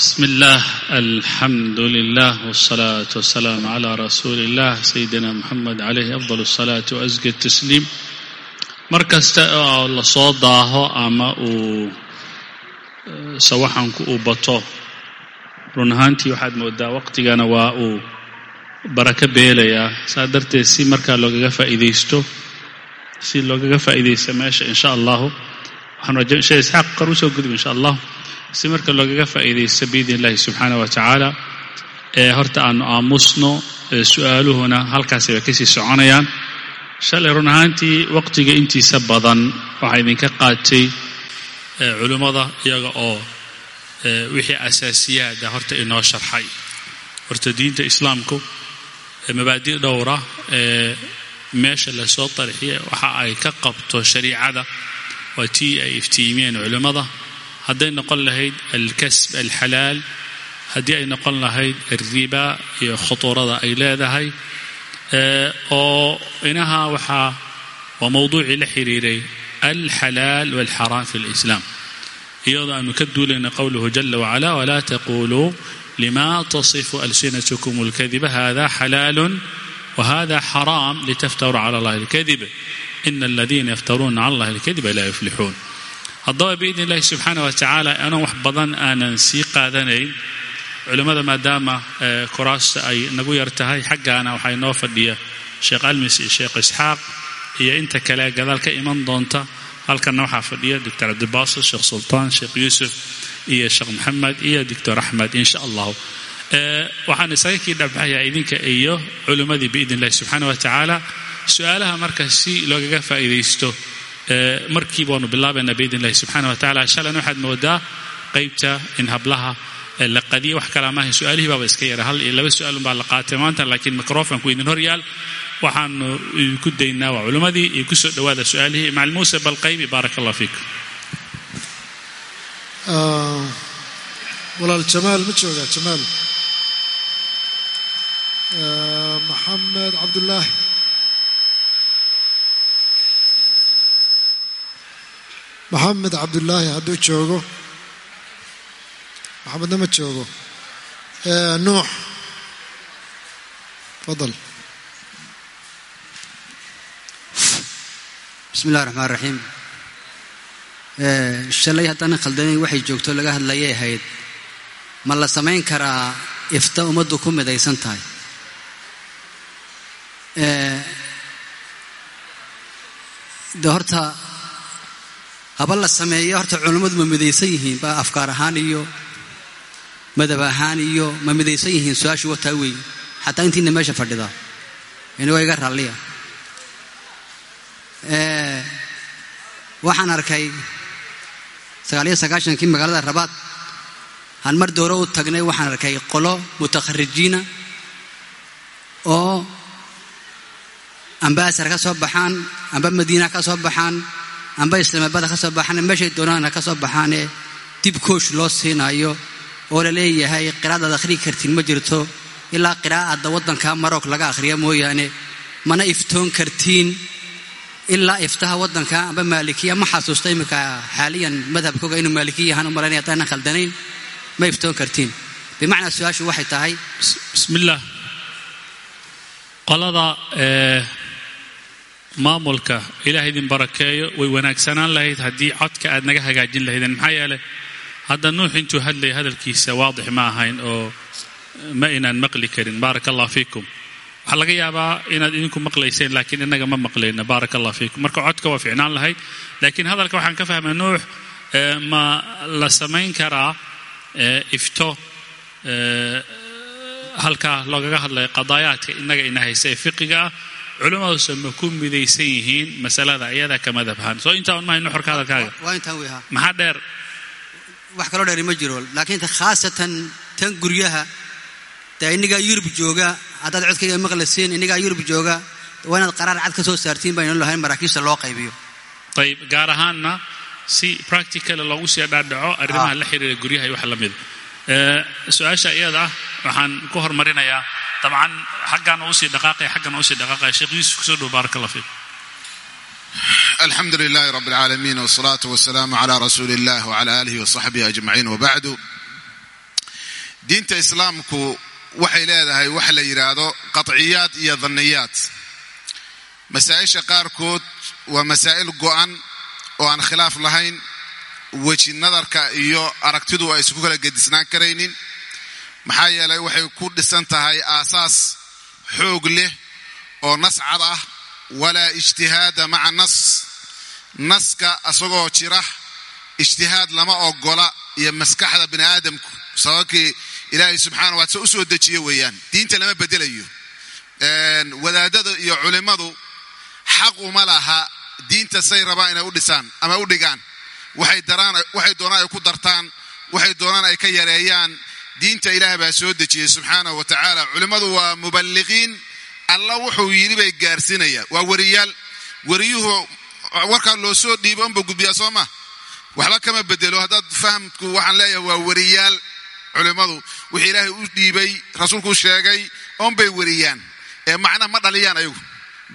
بسم الله الحمد لله والصلاة والسلام على رسول الله سيدنا محمد عليه أفضل الصلاة وأزكى التسليم mar kasta oo la soo daaho ama uu sawaxanku uu bato run ahaantii waxaad moodaa waqtigana waa uu barako beelayaa saa darteed si markaa loogaga faa'iidaysto si loogaga faa'iidaysto meesha in sha allahu waxaan raja sheekh isxaaq qar usoo gudub in sha allahu si marka loogaga faa'iidaysto biidni illahi subxaanah wa tacaala ee horta aanu aamusno su'aaluhuna halkaasi bay ka sii soconayaan shalay run ahaantii waqtiga intiisa badan waxaa idinka qaatay culimmada iyaga oo wixii asaasiyaada horta inoo sharxay. Horta diinta islaamku mabaadi dhowra ee meesha la soo tarxiya waxa ay ka qabto shariicada waa tii ay iftiimiyeen culimmada hadday noqon lahayd alkasb alxalaal haddii ay noqon lahayd alriba iyo khutuurada ay leedahay oo inaha waxaa waa mowduucii la xiriiray alxalaal walxaraam fi lislaam iyadoo aanu ka duulayna qowluhu jala wacala walaa taquluu lima tasifu alsinatkum اlkadiba hada xalaalu wahada xaraam litaftaruu cala allahi اlkadib ina aladiina yaftaruuna cala allahi اlkadiba laa yuflixuun haddaba biidni illahi subxaana wa tacaala anoo wax badan aanan sii qaadanayn culimmada maadaama kuraasta ay nagu yar tahay xaggaana waxaa inoo fadhiya sheekh almis iyo sheekh isxaaq iyo inta kale gadaal ka iman doonta halkanna waxaa fadhiya doctor cabdibaasil sheekh sultaan sheekh yuusuf iyo sheekh maxamed iyo doctor axmed insha allahu. Waxaan isaga kii dhabaxayaa idinka iyo culimmadii biidn illahi subxaana wa tacaala su'aalaha marka si loogaga faa'iidaysto markii baanu bilaabaynaa biidn illahi subxaana wa tacala shalan waxaad moodaa qeybta in hablaha la qadiya wax kala maaha su'aalihii iska yara hal iyo laba su'aalun baa la qaatay. Maanta laakiin microfonku idin hor yaal waxaanu idinku daynaa waa culimmadii iyo ku soo dhowaada su'aalihii macalin muuse balqaybi baaraka allah fiikum walaal jamaal ma joogaa jamaal? Maxamed cabdulaahi maxamed cabdulaahi hadduu joogo. Maxamedna ma joogo. Nuux. Fadal. Bismi illahi raxmaan raxiim shalay haddaanan khaldanayn waxay joogto laga hadlayay ahayd. Ma la samayn karaa ifta ummaddu ku midaysan tahay? De horta haba la sameeyo horta culammadu ma midaysan yihiin ba afkaar ahaan iyo madab ahaan iyo ma midaysan yihiin su'aashu wataa weeye xataa intiina meesha fadhida. Inigoo iga raalliya. Waxaan arkay sagaaliyo sagaashankii magaalada rabaad. Aan mar doore u tagnay waxaan arkay qolo mutakharijiina oo amba asar ka soo baxaan amba madiina ka soo baxaan amba islaamabada ka soo baxaan meeshay doonaana ka soo baxaanee dib koosh loo siinayo oo la leeyahay qiraadaad akhrii kartiin ma jirto. Ilaa qiraa'adda waddanka maroc laga akhriya mooyaane. Mana iftoon kartiin. Ilaa iftaha waddanka amba maalikiya ma xasuusta iminka xaaliyan madhabkooga inuu maalikiya yahaan u malaynaya haddaanan khaldanayn ma iftoon kartiin. Bimacnaa su'aashu waxay tahay. Bismillaah qolada maamulka ilaah idin barakeeyo way wanaagsanaan lahayd haddii codka aad naga hagaajin lahaydeen maxaa yeelay hadda nuux intuu hadlaya hadalkiisa waadix ma ahayn oo ma inaan maqli karin. Baaraka allah fiikum. Waxaa laga yaabaa inaad idinku maqlayseen laakiin inaga ma maqlayna baaraka allah fiikum. Marka codka waa ficnaan lahayd laakiin hadalka waxaan ka fahmay nuux ma la samayn karaa ifto halkaa loogaga hadlayo qadaayaadka inaga ina haysa ee fiqiga ah culimmaduse ma ku midaysan yihiin masalada iyada ka madhabhaan soo intaa un mahay nuxurka hadalkaaga intaan maxaa dheer? Wax kaloo dheeri ma jiro laakiin khaasatan tan guryaha dee innigaa yurub jooga haddaad codkayga maqlaysiin innigaa yurub jooga waa inaad qaraar cad ka soo saartiin baynu lahayn maraakiibta loo qaybiyo. Ayib gaar ahaanna si practical loogu sii dhaadhaco arrimaha la xiriira guryaha iyo wax la mida su'aasha iyada ah waxaan ku hormarinayaa dabcan xaggaan usii dhaqaaqaya xaggan usii dhaqaaqaya sheekh yuusuf kusoo dhow baaraka allah fiik الحمد لله رب العالمين والصلاة والسلام على رسول الله وعلى آله وصحبه أجمعين وبعد diinta islaamku waxay leedahay waxa la yidhaahdo qatciyaad iyo danniyaad masaa-isha qaarkood waa masaa'il go'an oo aan khilaaf lahayn weji nadarka iyo aragtidu ay isku kala gedisnaan karaynin maxaa yeelay waxay ku dhisan tahay aasaas xoog leh oo nas cad ah walaa ijtihaada maca nas. Naska asagoo jira ijtihaad lama ogola iyo maskaxda bini aadamku sababkii ilaahay subxaana wa taala u soo dejiye weeyaan. Diinta lama bedelayo. Wadaadada iyo culimmadu xaq uma laha diinta say rabaan inay u dhisaan ama u dhigaan. Waxay doonaan ay ku dartaan waxay doonaan ay ka yareeyaan diinta ilaah baa soo dejiyey subxaanahu wa tacaala. Culimmadu waa muballiqiin. Alla wuxuu yidhi bay gaarsiinayaan. Waa weriyaal weriyuhu warkaa loo soo dhiibo unba gudbiyaa soo ma? Waxba kama bedelo. Haddaad fahamku waxaan leeyahay waa weriyaal culimmadu wixii ilaahay u dhiibay rasuulku sheegay oonbay weriyaan ee macna ma dhaliyaan ayagu?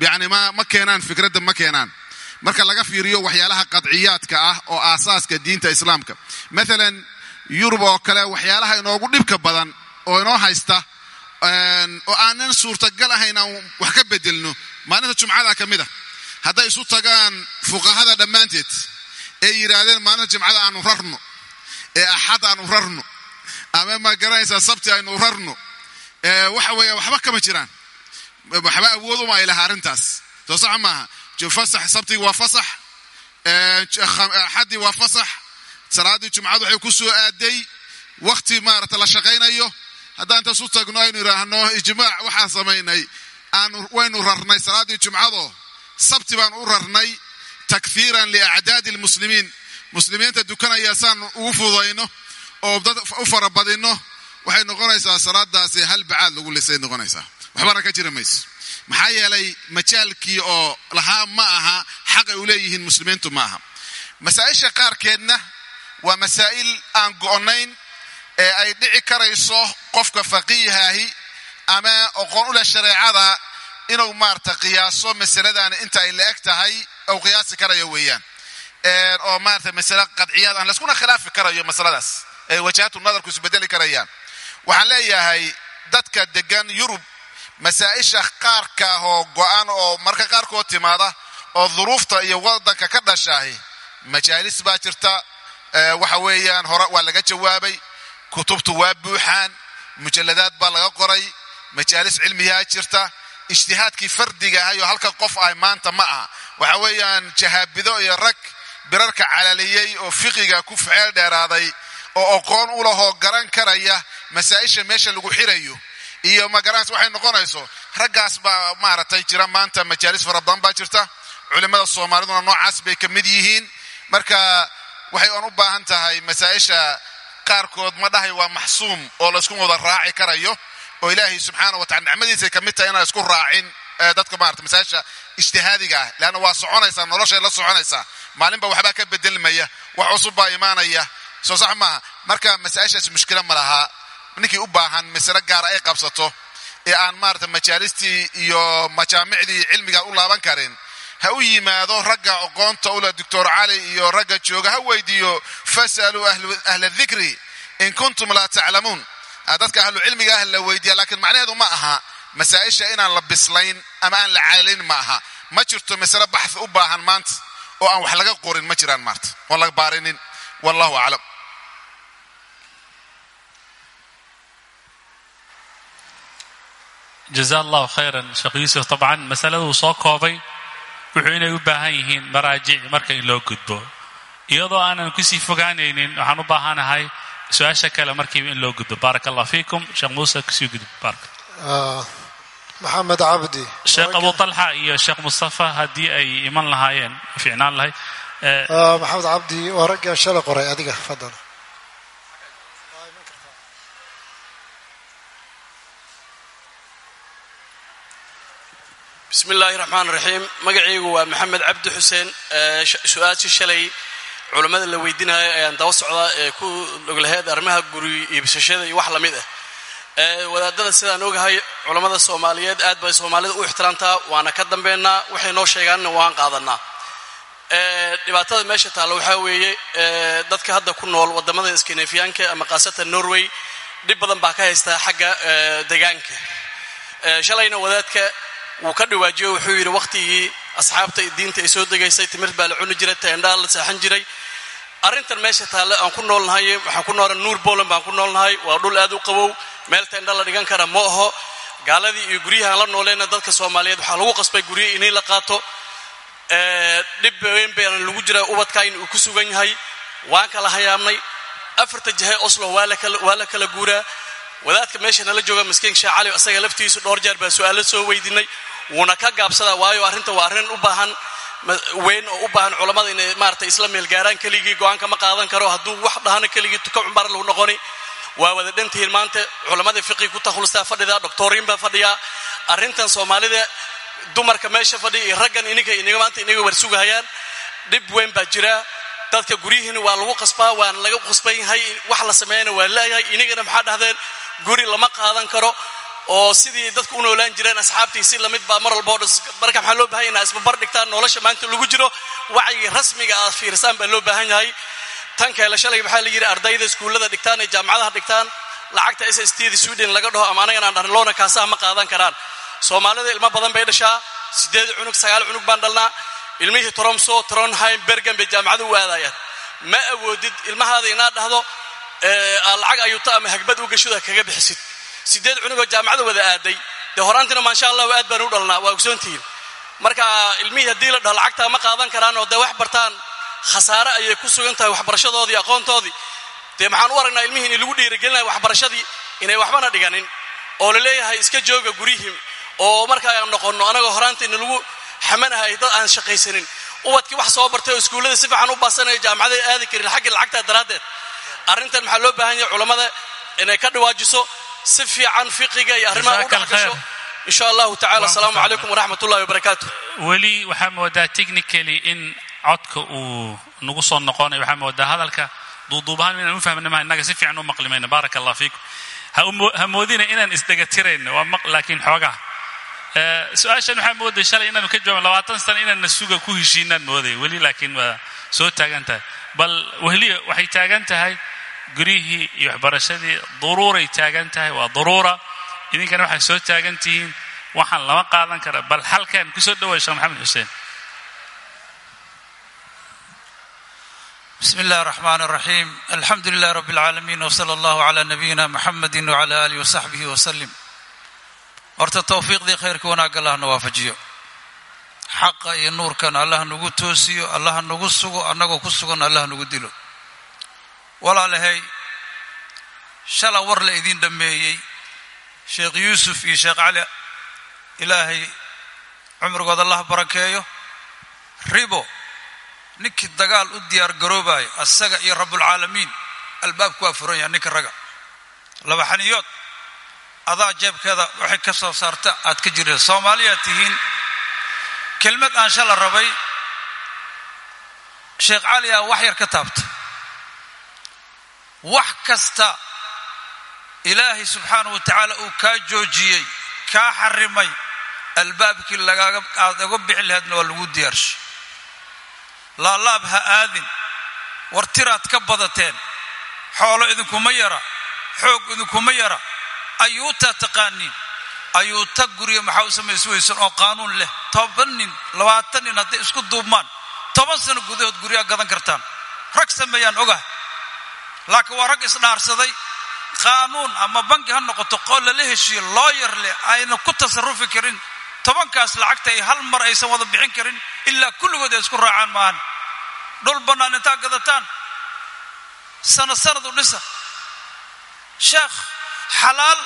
Yacni ma keenaan fikradda ma keenaan. Marka laga fiiriyo waxyaalaha qadciyaadka ah oo aasaaska diinta islaamka. Maalan yurub oo kale waxyaalaha inoogu dhibka badan oo inoo haysta oo aanan suurtagal ahayn aan wax ka bedelno maalinta jumcada ka mid a hadday isu tagaan fuqahada dhammaanteed ee yidhaahdeen maalinta jimcada aanu rarno ee axad aanu rarno ama ma garanaysaa sabti aynu rarno waxa weeye waxba kama jiraan. Waxba awood uma ay laha arrintaas. Soo sax maaha fasax sabtigi waa fasax axaddii waa fasax salaaddii jumcadu waxay ku soo aaday wakti maarata la shaqaynayo. Haddaan intaas u tagno aynu idhaahno ijmaac waxaa samaynay. Waynu rarnay salaaddii jumcado. Sabti baan u rarnay takfiiran liacdaadi lmuslimiin muslimiinta dukanaya saan ugu fudayno oo dad u farabadinno waxay noqonaysaa salaadaasi hal bacaad lagu lisay noqonaysaa. Waxbana ka jira mayso maxaa yeelay majaalkii oo lahaa ma aha xaq ay u leeyihiin muslimiintu ma aha. Masaa-isha qaarkeedna waa masaa'il aan go'nayn ee ay dhici karayso qofka faqiihaahi ama oqoon u leh shareecada inuu maarata qiyaaso masaladaani inta ay la eg tahay ou qiyaasi karayo weeyaan. Oo maarata masale qadciyaad aan layskuna khilaafi karayo masaladaas ee wajahaatu nadarku isbedeli karayaan. Waxaan leeyahay dadka degan yurub masaa-isha qaarka ah oo go-an oo marka qaarkood timaada oo duruufta iyo wadanka ka dhashaahi majaalis baa jirta waxa weeyaan hore waa laga jawaabay kutubtu waa buuxaan mujalladaad baa laga qoray majaalis cilmiyaa jirta ijtihaadkii fardiga ahayo halka qof ah maanta ma aha. Waxa weeyaan jahaabido iyo rag birarka calaliyey oo fiqiga ku ficeel dheeraaday oo aqoon u lahoo garan karaya masaa-isha meesha lagu xirayo. Iyo magaranaysa waxay noqonayso raggaas baa maaragtay jira maanta majaalis fara badan baa jirta. Culimmada soomaaliduna noocaas bay ka mid yihiin. Marka waxay oon u baahan tahay masaa-isha qaarkood ma dhahay waa maxsuum oo laysku wada raaci karayo oo ilaahay subxaana wa tacala nicmadiisay ka mid tahay inaan isku raacin dadka maarata masaa-isha ijtihaadiga ah. Leanna waa soconaysaa noloshay la soconaysaa. Maalinba waxbaa ka bedelmaya wax cusub baa imaanaya. Soo sax maaha marka masaa-ishaas mushkila ma lahaa ninkii u baahan masale gaara ay qabsato ee aan maarata majaalistii iyo majaamicdii cilmiga u laaban karin ha u yimaado ragga aqoonta ula doctor cali iyo ragga jooga ha weydiiyo fasaluu ahla dikri in kuntum laa taclamuun. Dadka ahlu cilmiga ah la weydiiya laakiin macnaheedu ma aha masaa-isha inaan la bislayn ama aan la calalin ma aha. Ma jirto masale baxhi u baahan maanta oo aan wax laga qorin ma jiraan maarta oon laga baarinin. Wallahu aclam. Jaza allahu khayran sheekh yuusuf. Dabcan masaladuu soo wuxuu inay u baahan yihiin maraajic marka in loo gudbo. Iyadoo aanan ku sii fogaanaynin waxaan u baahanahay su'aasha kale markiiba in loo gudbo. Baaraka allah fiikum. Sheekh muuse ku sii gudub baaraka maxamed cabdi. Sheekh abu talxa iyo sheekh mustafa haddii ay iman lahaayeen fiicnaan lahayd maxamed cabdi waa raggaan shalay qoray adiga fadal bismi illaahi raxmaan raxiim magacaygu waa maxamed cabdi xuseen. Su'aashii shalay culammada la weydiinayo ayaan daba socdaa ee ku oglaheed arrimaha guri iibsashada iyo wax la mid ah. Wadaadada sidaan ogahay culammada soomaaliyeed aad bay soomaalida u ixtiraamtaa waana ka dambeynaa waxay noo sheegaanna waan qaadanaa dhibaatada meesha taalla waxaa weeye dadka hadda ku nool waddamada skandinafiyaanka ama khaasatan norway dhib badan baa ka haystaa xagga degaanka shalayna wadaadka wuu ka dhawaajiyo wuxuu yidhi wakhtigii asxaabta diinta ay soo degaysay timir baa la cuni jiray teendhaa la seexan jiray. Arrintan meesha taalle aan ku noolnahay waxaan ku noolaa nuur boland baan ku noolnahay waa dhul aad u qabow meel teendha la dhigan kara ma aho gaaladii iyo guryahaan la nooleyna dadka soomaaliyeed waxaa lagu qasbay guryo inay la qaato. Dhib weyn baana lagu jira ubadkaa in uu ku sugan yahay waan kala hayaamnay. Afarta jahe oslo waa la kala guuraa wadaadka meesha nala jooga miskiin sheekh cali asaga laftiisu dhowr jeer baa su'aalo soo weydiinay. Wuuna ka gaabsadaa waayo arrinta waa arrin u baahan weyn oo u baahan culammada inay maaragtay isla meelgaaraan keligii go'aanka ma qaadan karo. Hadduu wax dhahana keligii tuka cumbar lagu noqoni waa wada dhantihiin maanta culammada fiqi ku takhulustaa fadhida doctoriin baa fadhiyaa. Arrintan soomaalida dumarka meesha fadhiya iyo raggan iniga maanta inaga warsugahayaan dhib weyn baa jira. Dadka guryihiina waa lagu qasbaa waana laga qasban yahay. Wax la sameeyana waa laayahay inigana maxaa dhahdeen guri lama qaadan karo oo sidii dadku u noolaan jireen asxaabtii la mid baa mar walba marka maxaa loo baahan yahay isbabar dhigtaan nolosha maanta lagu jiro wacyiga rasmiga aad fiirsaan baa loo baahan yahay. Tan kale shalay waxaa la yidhi ardayda iskuullada dhigtaan ee jaamacadaha dhigtaan lacagta s s t da sweden laga dhaho ama anagan aan dhahan loona kaasaha ma qaadan karaan. Soomaalida ilmo badan bay dhashaa sideed cunug sagaal cunug baan dhalnaa. Ilmihii tromso tronheim bergen bay jaamacada u aadayaan ma awoodid ilmahaada inaad dhahdo lacag ayuuto ama hagbad u gashuda kaga bixisid. Sideed cunugoo jaamacada wada aaday. Dee horaantina maasha allahu aad baan u dhalnaa waa ogsoontihiin. Marka ilmihii haddii la dhaho lacagtaa ma qaadan karaan oo dee wax bartaan khasaare ayay ku sugan tahay waxbarashadoodii aqoontoodii. Dee maxaan u aragnaa ilmihii lagu dhiirigelinaya waxbarashadii inay waxbana dhiganin oo la leeyahay iska jooga guryihii oo marka aan noqonno anagoo horaanta in lagu xamanahay dad aan shaqaysanin. Ubadkii wax soo bartay oo iskuullada si fiican u baasanaya jaamacada aadi karin xaggii lacagtaa daraaddeed arrintan maxaa loo baahan yahay culammada inay ka dhawaajiso si fiican fiqiga iyo arrimaha u dhexgasho. insha allahu tacala asalaamu calaykum waraxmat ullahi wabarakaatu weli waxaa moodaa technically in codka uu nagu soo noqonayo. Waxaa moodaa hadalka duuduubahaan inaan u fahmna maa innaga si fiican u maqlimayna. Baaraka allah fiikum. Ha moodina inaan isdhegatirayno waa laakiin xoogaa. Su'aashan waxaa mooday shalay inaanu ka jawaaban labaatan sana inaanna suga ku heshiinaan mooday. Weli laakiin waa soo taagan tahay. Bal wehliya waxay taagan tahay guryihii iyo waxbarashadii duruuray taagan tahay waa duruura idinkana waxay soo taagan tihiin waxaan lama qaadan kara bal halkan kusoo dhaway sheekh maxamed xuseen بسم الله الرحمن الرحيم الحمد لله رب العالمين وصلى الله على نبينا محمد وعلى آله وصحبه وسلم horta towfiiqdii khayrka wanaag allah na waafajiyo xaqa iyo nuurkan allah nagu toosiyo allah nagu sugo annagoo ku sugan allah nagu dilo walaalahay shala war la idiin dhammeeyey sheekh yuusuf iyo sheekh cali ilaahay cumrigood allah barakeeyo. Ribo ninkii dagaal u diyaar garoobayo asaga iyo rabbulcaalamiin albaabku waa furan yaha ninka raga. Laba xaniyood adaa jeebkeeda waxay ka soo saarta aad ka jireen. Soomaaliyaad tihiin. Kelmad aan shala rabay sheekh cali aa wax yar ka taabta wax kasta ilaahay subxaanahu wa tacaala uu kaa joojiyey kaa xarimay albaabkii lagaaga aad uga bixi lahaydna waa lagu diyaarshay laalaab ha aadin war tiraad ka badateen xoolo idinkuma yara xoog idinkuma yara ayuutaa taqaaniin ayuuta gurya maxaa u samaysi weysan oo qaanuun leh toban nin labaatan nin hadday isku duubmaan toban sano gudahood guryaa gadan kartaan. Rag sameeyaan ogah laakiin waa rag isdhaarsaday. Qaanuun ama banki ha noqoto qool lala heshiiyo looyar leh ayna ku tasarufi karin. Tobankaas lacagta ay hal mar aysan wada bixin karin ilaa kulligood ay isku raacaan maahan. Dhul bannaan intaa gadataan. Sanad sanad u dhisa. Sheekh xalaal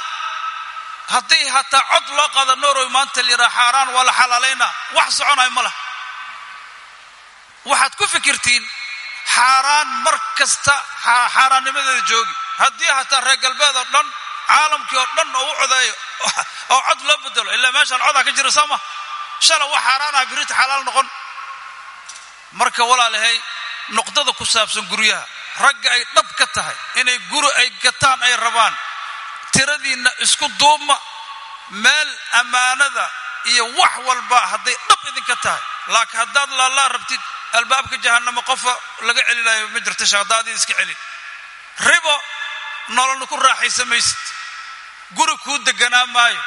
haddii hataa cod loo qaado norway maanta layidhaha xaaraan waa la xalaalaynaa. Wax soconayo ma lah waxaad ku fikirtiin xaaraan mar kasta xaaraannimadeeda joogi. Haddii hataa reer galbeed oo dhan caalamkii oo dhan oo u codeeyo oo cod loo bedelo ilaa meeshaan codaa ka jira sooma. Shala wax xaaraanaha birita xalaal noqon. Marka walaalahay nuqdada ku saabsan guryaha. Ragga ay dhab ka tahay inay guri ay gataan ay rabaan. Tiradiinna isku duubma. Meel ammaanada iyo wax walba hadday dhab idinka tahay. Laakiin haddaad laalaa rabtid albaabka jahannamo qofa laga celinayo ma jirta iska celin ribo nololna ku raaxaysa maysid guri kuu deganaa maayo.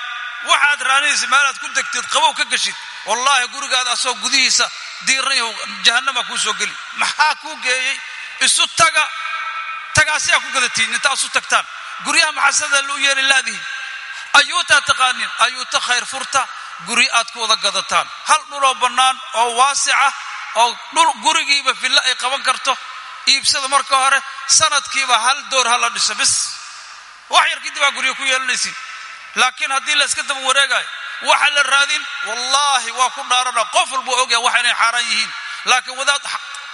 Waxaad raanaysa meelaad ku degtid qabow ka geshid. Wallaahi gurigaada asoo gudihiisa diiran yahu jahannama kuu soo geli. Maxaa kuu geeyey? Isu taga. Tagaasiyaa ku gadatiin intaa isu tagtaan. Guryaha maxasada lu yeeli laadihin? Ayuutaa taqaanin? Ayuuta khayr furta? Guri aad ku wada gadataan. Hal dhuloo bannaan oo waasica oo dhul gurigiiba fillo ay qaban karto iibsada marka hore sanadkiiba hal door hala dhiso bis. Wax yar kadib aa guryo ku yeelanaysin laakiin haddii la iska daba wareegayo waxa la raadin wallaahi waa ku dhaarana qof walba ogya waxa inay xaaraan yihiin. Laakiin wadaad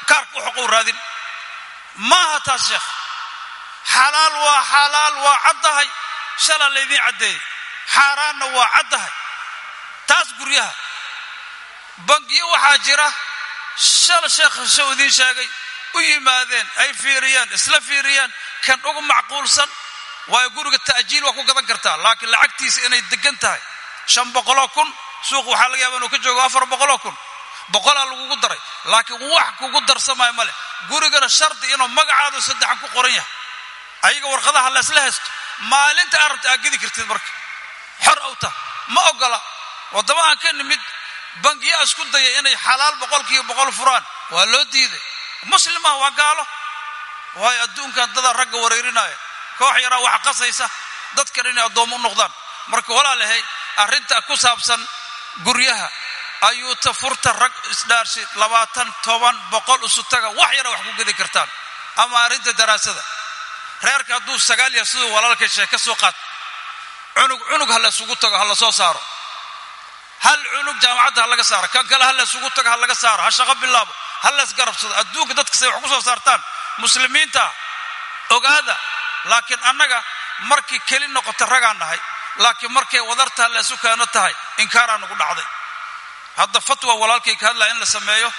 kaarka u xoqow raadin. Maaha taas sheekh. Xalaal waa xalaal waa caddahay. Shalaa laydiin caddeeyey. Xaaraanna waa caddahay. Taas guryaha. Bangiyo waxaa jira shal sheekha shau idiin sheegay u yimaadeen ay fiiriyeen isla fiiriyeen kan ugu macquulsan waayo guriga ta'jiil waa ku gadan kartaa. Laakiin lacagtiisa inay degan tahay. Shan boqoloo kun suuq waxaa laga yaaba inuu ka joogo afar boqoloo kun. Boqolaa lagugu daray. Laakiin wax kugu darsamaayo ma leh. Gurigana shardi inuu magacaadu saddexan ku qoran yahay. Ayaga warqadaha laysla haysto. Maalinta aad rabta aad gedi kartid marka. Xor awta. Ma ogola. Waddama aan ka nimid bangiyaa isku daya inay xalaal boqolkiiba boqol furaan. Waa loo diiday. Muslimah waa gaalo. Waayo adduunkan dadaa ragga wareerinaya koox yaraa wax qasaysa. Dadkan inay addoommo u noqdaan. Marka walaalahay arrinta ku saabsan guryaha. Ayuuta furta rag isdhaarshi labaatan toban boqol isu taga. Wax yara wax ku gedi kartaan. Ama arrinta daraasada. Reerka hadduu sagaal yahay siduu walaalka sheeg ka soo qaad. Cunug cunug ha la isugu tago ha la soo saaro hal cunug jaamacadda ha laga saaro kan kale ha la isugu tago ha laga saaro ha shaqo bilaabo ha la isgarabsado adduunka dadka say wax ku soo saartaan muslimiinta ogaada laakiin annaga markii keli noqota ragaan nahay laakiin markay wadartaa la isu keeno tahay inkaaraa nagu dhacday. Hadda fatwa walaalkay ka hadlaya in la sameeyo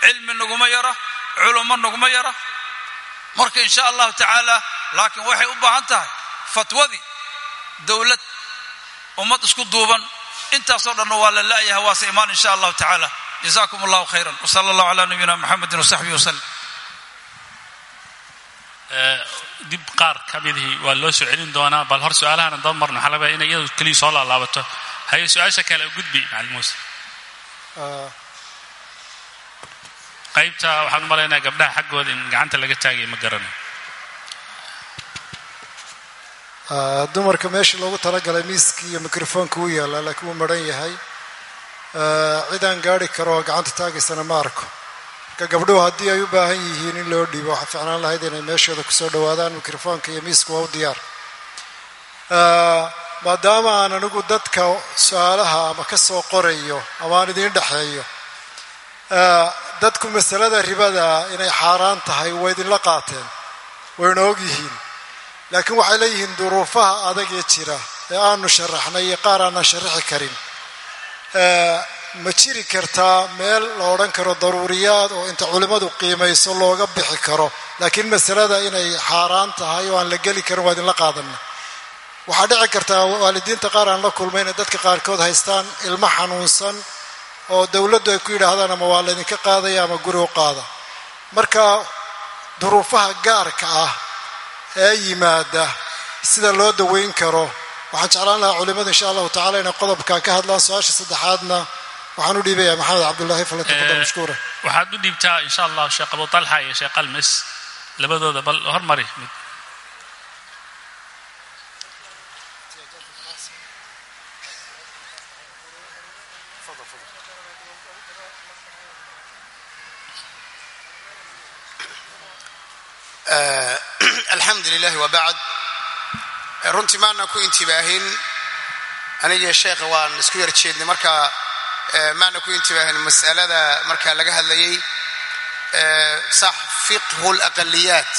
cilmi naguma yara culummo naguma yara. Marka insha allahu tacaala laakiin waxay u baahan tahay fatwadii dowlad ummad isku duuban intaasoo dhanna waa la la'yahay waase imaan insha allahu tacaala. Jazakum allahu khayran wsala allahu calaa nabiyina muxamedin wasaxbihi wasallam dib qaar ka midihii waa loo soo celin doonaa bal hor su'aalahan daba marno. Waxaa laga inay iyadu keliya soo laalaabato haye su'aasha kale gudbi macalin muuse. Qaybta waxaan u malaynaya gabdhaha xaggooda in gacanta laga taagaya ma garanayo dumarka meeshii loogu talagalay miiskii iyo mikrofoonka u yaallaa laakiin wuu maran yahay. Cidaan gaari karo oo gacanta taagaysana ma arko. Marka gabdhuhu haddii ay u baahan yihiin in loo dhiibo waxaa ficnaan lahayd inay meeshooda ku soo dhowaadaan mikrofoonka iyo miiska waa u diyaar. Maadaama aan anigu dadka su'aalaha ama ka soo qorayo ama aan idiin dhexeeyo dadku masalada ribada inay xaaraan tahay way idinla qaateen wayna og yihiin laakiin waxay leeyihiin duruufaha adag ee jira ee aanu sharaxnay iyo qaar aanan sharaxi karin. Ma jiri kartaa meel la odhan karo daruuriyaad oo inta culimmadu qiimayso looga bixi karo. Laakiin masalada inay xaaraan tahay oo aan la geli karin waa idinla qaadana waxaa dhici kartaa waalidiinta qaar aan la kulmay inay dadka qaarkood haystaan ilmo xanuunsan oo dowladdu ay ku yidhaahdaan ama waa laydinka qaadaya ama guri u qaada. Marka duruufaha gaarka ah ee yimaada sida loo daweyn karo. Waxaan jeclaan lahaa culimmadu insha allahu tacala inay qodobkan ka hadlaan su'aasha saddexaadna. Waxaan u dhiibayaa maxamed cabdullaahi falatafadal mashkuura. waxaad u dhiibtaa insha allah sheekh abu talxa iyo sheekh almis labadooda bal hormari mid alxamdu lilahi wabacd runtii maana ku intibaahin. Anigii sheekha waan isku yar jeednay marka maana ku intibaahin mas'alada marka laga hadlayay. Sax fiqhu laqaliyaat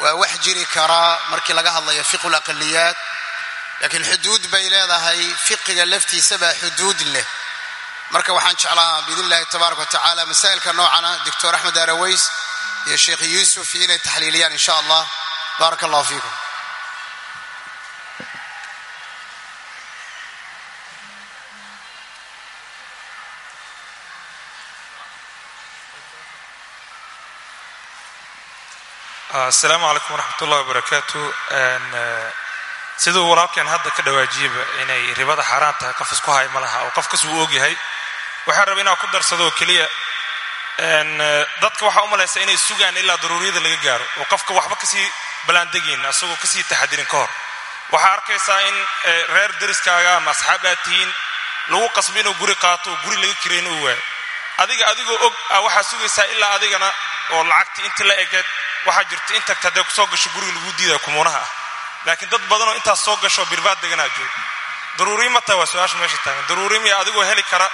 waa wax jiri karaa markii laga hadlayo fiqhu laqaliyaat laakiin xuduud bay leedahay fiqiga laftiisabaa xuduud leh. Marka waxaan jeclaa biidn illahi tabaaraka wa tacaala masaa'ilka noocana doctor axmed araways iyo sheekh yuusuf iyo inay taxliiliyaan in sha allah baaraka allahu fiikum asalaamu calaykum waraxmat ullahi wabarakaatu siduu walaalkeen hadda ka dhawaajiyaba inay ribada xaaraan tahay qof isku hay ma laha oo qof kas wuu ogyahay waxaan raba inaan ku darsado oo keliya dadka waxaa u malaysa inay sugaan ilaa daruuriyada laga gaaro oo qofka waxba ka sii ballaandegayn asagoo ka sii taxadirin ka hor. Waxaa arkaysaa in reer dariskaaga ama asxaab aad tihiin lagu qasbo inuu guri qaato oo guri laga kirayna u waayo. Adiga adigoo og ah waxaa sugaysaa ilaa adigana oo lacagtii inta la egeed waxaa jirta in tagta hadday ku soo gasho guriga lagu diidaya kumuunaha ah. Laakiin dad badanoo intaas soo gasho birbaad deganaa jooga. Daruuri ma tahay waa su'aasha meesha taagan. Daruuri miya adigoo heli kara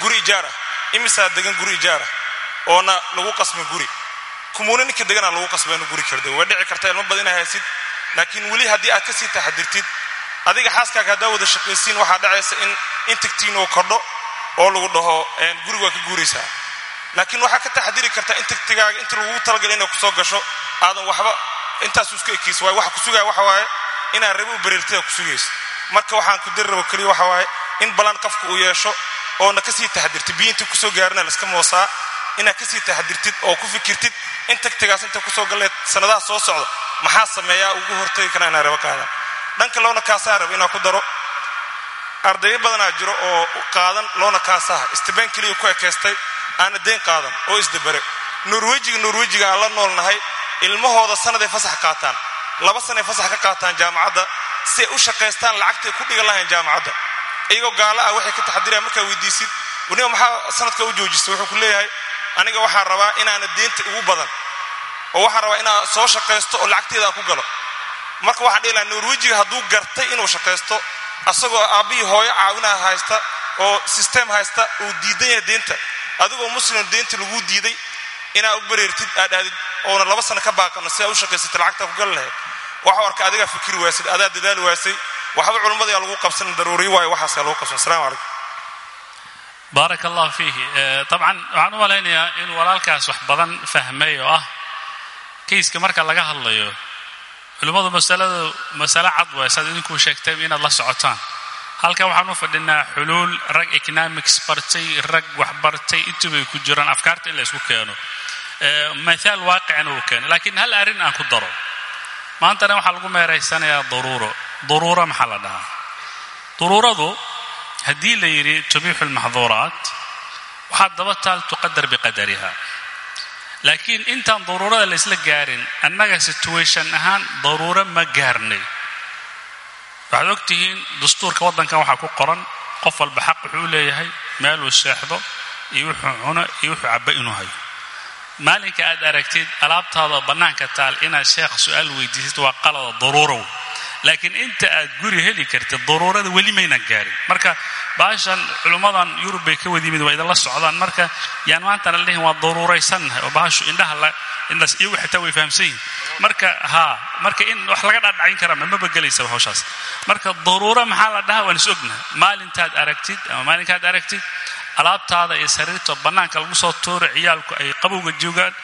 guri ijaar ah imisaa degan guri ijaar ah oona lagu qasmin guri kumuuna ninka deganaa lagu qasba inuu guri kala dego way dhici karta ilmo badan haysid laakiin weli haddii aad ka sii taxadirtid adiga xaaskaaga haddaa wada shaqaysiin waxaa dhacaysa in intagtiin oo kordho oo lagu dhaho guriga waa ka guuraysaa. Laakiin waxaa ka taxadiri kartaa intagtigaaga inta lagugu talagalay inay ku soo gasho aadan waxba intaasu isku ekaysa waay waxa ku sugaya waxa waaye inaad rabi u bareertada ku sugayso marka waxaan ku diri rabo keliya waxa waaye in balan qofka uu yeesho oona ka sii taxadirtid biyo ku soo gaarina laska moosaa inaad ka sii taxadirtid oo ku fikirtid in tagtigaas inta ku soo galleed sanadaha soo socda maxaa sameeyaa ugu hortagi karaa inaa rabo qaadaan dhanka loona kaasaa raba inaan ku daro. Ardayo badanaa jiro oo qaadan loona kaasaha istibaan keliya ku ekaystay aana deyn qaadan oo isdabare. Norwejiga norwejiga aan la noolnahay ilmahooda sanaday fasax qaataan. Laba sanay fasax ka qaataan jaamacadda si ay u shaqaystaan lacagtay ku dhigan lahayn jaamacadda. Iyagoo gaala ah waxay ka taxadiraya markaa weydiisid. Waniba maxaa sanadka u joojistay wuxuu ku leeyahay aniga waxaan rabaa inaana deynta ugu badan oo waxaan rabaa inaan soo shaqaysto oo lacagteeda aan ku galo. Marka waxaan dhihi lahaa norwejiga hadduu gartay inuu shaqaysto asagoo aabbihii hooyo caawinaha haysta oo system haysta uu diidan yahay deynta adigoo muslim deynta lagu diiday inaa u bareertid aad aadid oona laba sano ka baaqano si aa u shaqaysatay lacagtaa ku gali lahayd. Waxau arka adigaa fikiri waasay adaa dadaali waasay. Waxba culimmada yaa lagu qabsan daruuriy waayo waxaasaa lagu qabsan. Assalamu calaykum baarak allah fiihi dabcan waxaan u malaynayaa in walaalkaas wax badan fahmay oo ah kayska marka laga hadlayo culimmadu masaladu masale cad waay saad idinkuu sheegtay inaad la socotaan. Halkan waxaan u fadhinaa xuluul rag economics bartay rag waxbartay intubay ku jiraan afkaarta in la isku keeno. Mathaal waaqicana uu keeno laakiin hal arrin aan ku daro. Maantana waxaa lagu meeraysanayaa daruuro. Daruuro maxaa la dhahaa? Daruuradu haddii la yidhi tubiixu lmaxduuraat waxaa daba taal tuqadar biqadariha. Laakiin intaan daruurada laysla gaarin annaga situation ahaan daruuro ma gaarnay. Waxaad og tihiin dastuurka waddankan waxaa ku qoran qof walba xaq wuxuu leeyahay meeluu seexdo iyo wuxuu cuno iyo wuxuu cabba inuu hayo. Maalinka aad aragtid alaabtaada bannaanka taal inaad sheekh su'aal weydiisid waa qalada daruurow laakiin inta aad guri heli kartid daruurada weli maynan gaarin. Marka baashan culimmadan yurub bay ka wadimid waa idinla socdaan. Marka yaan maantana lehin waa daruuraysannahay oo baashu indhaha la indhas iyagu xitaa way fahamsan yihiin marka haa marka in wax laga dhadhacin karaa mamaba gelaysaba hawshaas. Marka daruuro maxaa la dhahaa? Waan is ognahay maalintaad aragtid ama maalinkaad aragtid alaabtaada iyo sariirta bannaanka lagu soo tuuro ciyaalku ay qabowga joogaan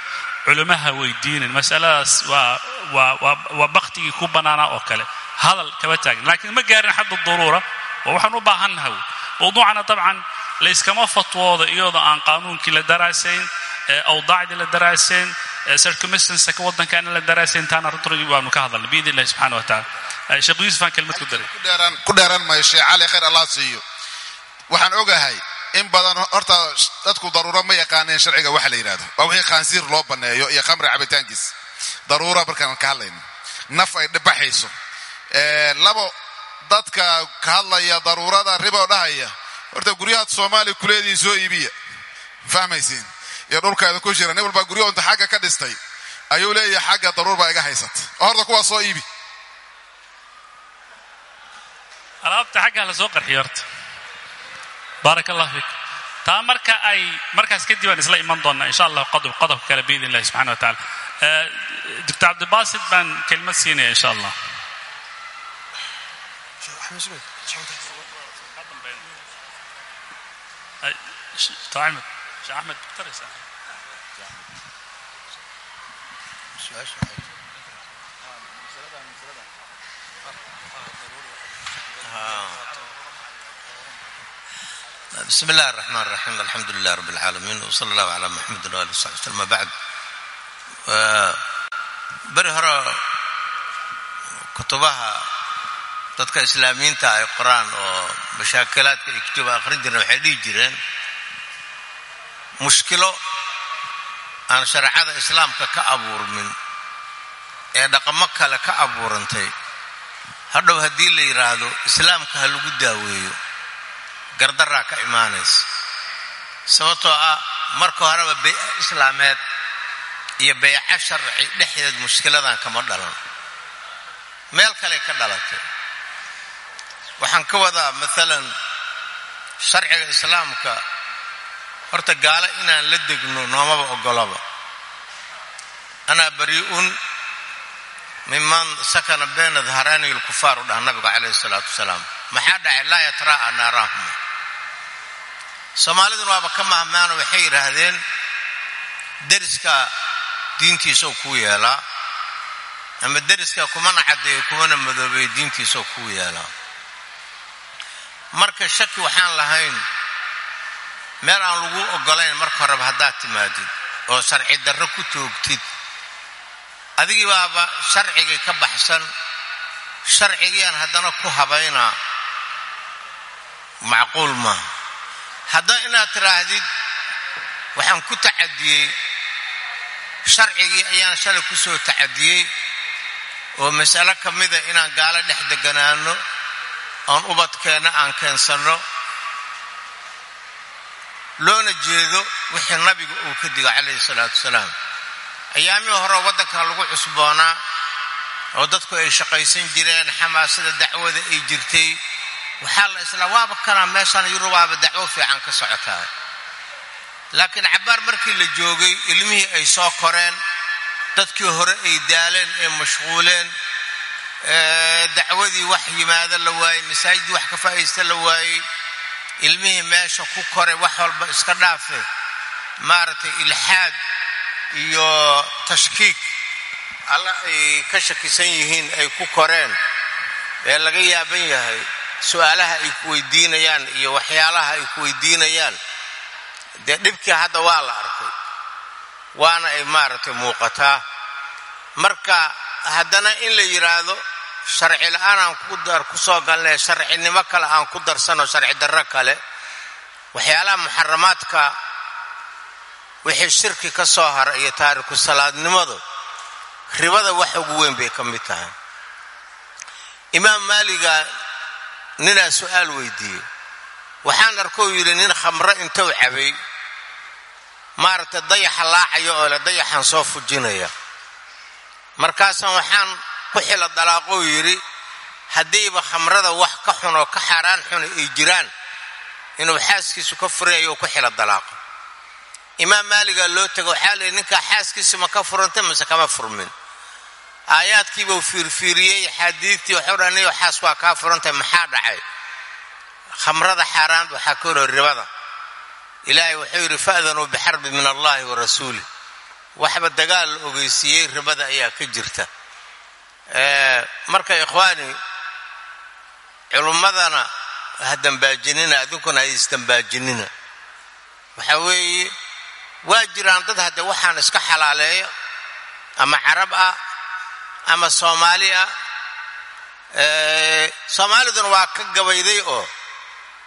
culimaha weydiinin masaladaas waa waa waa baktigii ku bannaanaa oo kale hadal kama taagin. Laakiin ma gaarin xadda daruura waxaan u baahannahay. Mawduucana dabcan layskama fatwoodo iyadoo aan qaanuunkii la daraasayn awdaacdii la daraasayn circumstanceka waddankaana la daraasayn taana runtii waanu ka hadalnay biidn illahi subxana wa taala sheekh yuusuf aan kelmad ku daray. Ku dheeran mayo sheekh cali khayr allah siiyo. Waxaan ogahay in badan horta dadku daruuro ma yaqaaneen sharciga waxa la yidhahdo waa wixii khaansiir loo banneeyo iyo khamri cabitaankiis daruura markaan ka hadlayno naf ay dhibaxayso labo dadka ka hadlaya daruurada riboo dhahaya horta guryahaad soomaaliya kuleediin soo iibiya. Fahmaysiin? Iyo dhulkaeda ku jira nin walbaa guryaho inta xagga ka dhistay ayuu leeyahay xagga daruur baa iga haysata. Oo horta kuwaa soo iibi. Alaabta xaggaa la soo qarxiyo horta. Baarak allah fiik. Taa marka ay markaas kadib aan isla iman doonnaa insha allah qodob qodobka kale biidn illahi subxana wa taala. Doctor cabdibaasit baan kelmad siinaya insha allah أحمد شيخ أحمد اقترس بسم الله الرحمن الرحيم الحمد لله رب العالمين وصلى الله على محمد وآله وصحبه وسلم بعد beri hore kutubaha dadka islaamiyiinta ay qoraan oo mashaakilaadka ay kutub akhrin jireen waxay dhihi jireen mushkilo aan shareecada islaamka ka abuurmin ee dhaqamo kale ka abuurantay hadhow haddii la yidhaahdo islaamka ha lagu daaweeyo gardaraa ka imaanaysa. Sababtoo ah marka horeba bayca islaameed iyo bayco sharci dhexdeed mushkiladan kama dhalan. Meel kale ka dhalatay waxaan ka wadaa maalan sharciga islaamka. Horta gaalo inaan la degno noomaba ogolaba anaa barii'un miman sakana bayna daharaani lkufaar u dhaha nabigu calayhi salaatu wasalaam. Maxaa dhacay? Laa yatraa'a naaraahuma. Soomaaliduna waaba ka mahmaano waxay yidhaahdeen deriska diintiisau kuu yeelaa. Ama deriska kumana caddeeyo kumana madoobeeyo diintiisau kuu yeelaa marka shaki waxaan lahayn meel aan lagu ogolayn marka horeba haddaad timaadid oo sharci darro ku toogtid. Adigii baaba sharcigii ka baxsan sharcigiiaan haddana ku habaynaa macquul maaha haddana inaad tidhaahdid waxaan ku tacadiyey sharcigii ayaan shalay ku soo tacadiyey oo mas'alo ka mida inaan gaalo dhex deganaano oon ubadkeenna aan keensanno loona jeedo wixii nabiga uu ka digo calayhi salaatu wasalaam ayaamihii hore waddankan lagu cusboonaa oo dadku ay shaqaysan jireen xamaasada dacwada ay jirtay waxaa la islaa waaba kanaa meeshaan yurubaaba dacwo fiican ka socotaa. Laakiin cabbaar markii la joogay ilmihii ay soo koreen dadkii hore ay daaleen ee mashquuleen dacwadii wax yimaado la waayey masaajidii wax ka faa'idaysta la waayey ilmihii meesha ku koray wax walba iska dhaafe. Maaragtay ilxaad iyo tashkiik alla ay ka shakisan yihiin ay ku koreen ee laga yaaban yahay su'aalaha ay ku weydiinayaan iyo waxyaalaha ay ku weydiinayaan. Dee dhibkii hadda waa la arkay waana ay maaragtay muuqataa. Marka haddana in la yidhaahdo sharci la'aan aan ku soo galnay sharcinimo kale aan ku darsano sharci darro kale. Waxyaalaha muxaramaadka wixii shirki ka soo hara iyo taariku salaadnimadu ribada wax ugu weyn bay ka mid tahay. Imaam maaliga ninaa su'aal weydiiyey waxaan arkou yidhi nin khamro intou cabay maaragtay dayaxa laacaya oo le dayaxan soo fujinaya. Markaasaan waxaan ku xila dalaaqou yidhi haddiiba khamrada wax ka xun ka xaaraan xuna ay jiraan inuu xaaskiisu ka furayayo ku xila dalaaqo. Imaam maaligaa loo tego waxaa layihi ninkaa xaaskiisa ma ka furantay mase kama furmin? Aayaadkiibuu fiirfiiriyey xaadiidtii waxuu dha niyo xaas waa kaa furantay maxaa dhacay? Khamrada xaaraan waxaa ka horo ribada. Ilaahay wuxuu yidhi fa'danuu bixarbi min allahi wa rasuulih waxba dagaal la ogeysiiyey ribada ayaa ka jirta marka ikhwaani culummadana ha dambaajinina adinkuna ha isdambaajinina. Waxa weeye waa jiraan dad hadde waxaan iska xalaaleeyo ama carab ah ama soomaali ah. Soomaaliduna waa ka gabayday oo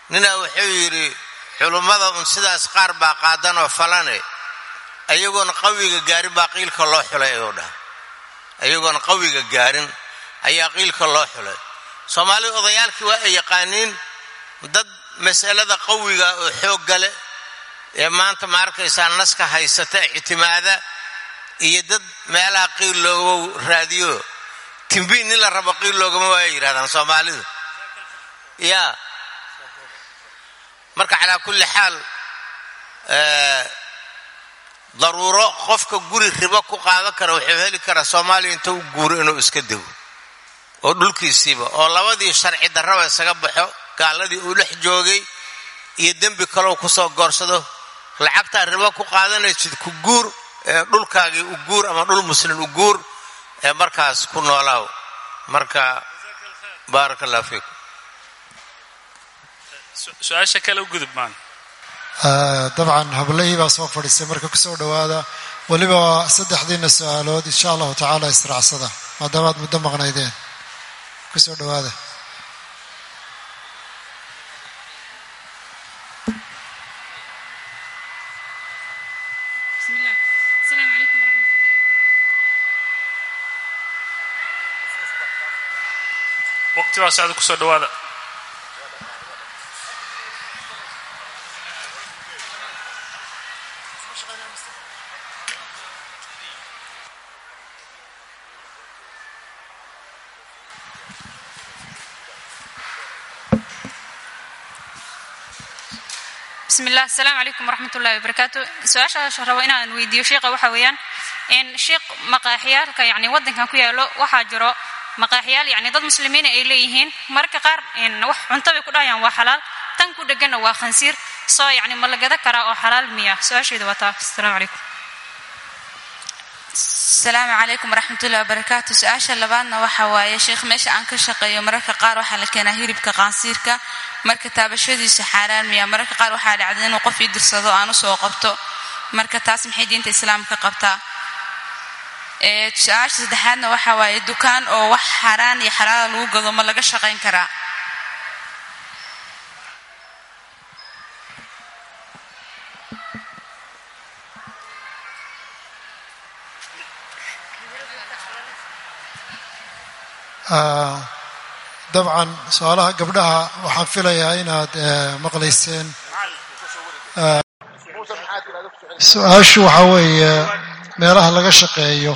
ninaa wuxuu yidhi culummada un sidaas qaar baa qaadanoo falane ayagoona qawiga gaarin baa qiilka loo xulay ayuu dhaha ayagoona qawiga gaarin ayaa qiilka loo xulay. Soomaalida odayaalkii waa ay yaqaaniin dad mas'alada qawiga oo xoog gale ee maanta ma arkaysaa naska haysata ictimaada iyo dad meelaha qiil loogu raadiyo. Timbi nin la rabo qiil loogama waaya yidhahdaan soomaalidu. Ya marka calaa kulli xaal daruuro qofka guri ribo ku qaadan kara wuxuu heli karaa soomaaliya inta u guuro inuu iska dego oo dhulkiisiiba oo labadii sharci darraba isaga baxo gaaladii uu dhex joogay iyo dembi kalou ku soo goorsado lacagtaa ribo ku qaadanaysid ku guur ee dhulkaagii u guur ama dhul muslim u guur ee markaas ku noolaaw marka baaraka allah fiikum su'aasha kale u gudub maan dabcan hablahii baa soo fadhiistay marka ku soo dhowaada weliba saddexdiina su'aalood insha allahu tacaala israacsada maadaama aad muddo maqnaydeen ku soo dhowaada waqti baa sacda ku soo dhowaada bismi illah asalaamu calaykum waraxmat ullahi wabarakaatu su'aasha rabo inaan weydiiyo sheikha waxa weeyaan sheikh maqaaxiyaalka yani waddankan ku yaalo waxaa jiro maqaaxiyaal yani dad muslimiina ay leeyihiin. Mararka qaar wax cunto bay ku dhahayaan waa xalaal. Tan ku dheganna waa khansiir. Soo yani ma la gada karaa oo xalaal miya. Su'aasheeda waa taa. Asalaamu calaykum asalaamu calaykum waraxmatullahi wabarakaatu su'aasha labaadna waxa waaye sheekh meesha aan ka shaqeeyo mararka qaar waxaa la keenaa hilibka qaansiirka marka taabashadiisu xaaraan miya mararka qaar waxaa dhacda inuu qof ii dirsado aan u soo qabto. Marka taas maxay diinta islaamka qabtaa? Su'aasha saddexaadna waxa waaye dukaan oo wax xaaraan iyo xalaala lagu gado ma laga shaqayn karaa dabcan su'aalaha gabdhaha waxaan filayaa inaad maqlayseen su'aashu waxaa weeye meelaha laga shaqeeyo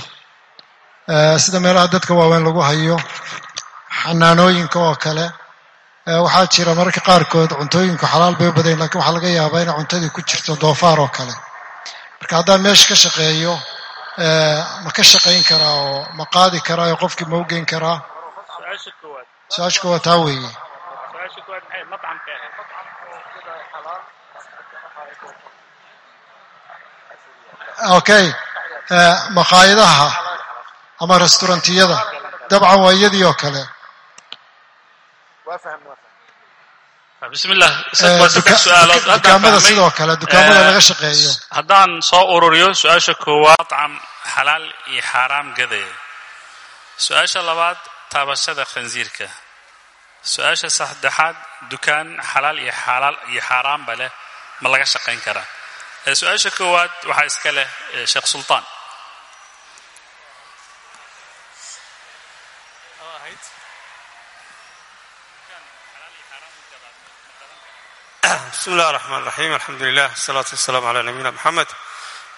sida meelaha dadka waaweyn lagu hayo xanaanooyinka oo kale waxaa jira mararka qaarkood cuntooyinku xalaal bay u badayn laakiin waxaa laga yaabaa inay cuntadii ku jirto doofaar oo kale marka haddaan meesha ka shaqeeyo ma ka shaqayn karaa oo ma qaadi karaa oo qofkii ma u geyn karaa su'aasha koowaad taa weeye okay maqaayadaha ama restaurantiyada dabcan waa iyadii oo kale dukaamada sidoo kale dukaamada laga shaqeeyo haddaan soo ururiyo su'aasha koowaad cam xalaal iyo xaaraam gadaya su'aasha labaad taabashada khansiirka su-aasha saddexaad dukaan xalaal iyo xalaal iyo xaaraanba leh ma laga shaqayn karaa su-aasha koowaad waxaa iska leh sheekh sultaan bismi اllah الرحman الرaxيim alxamdu lilah الsalaaةu wasalaamu عalى nabiyina mxamed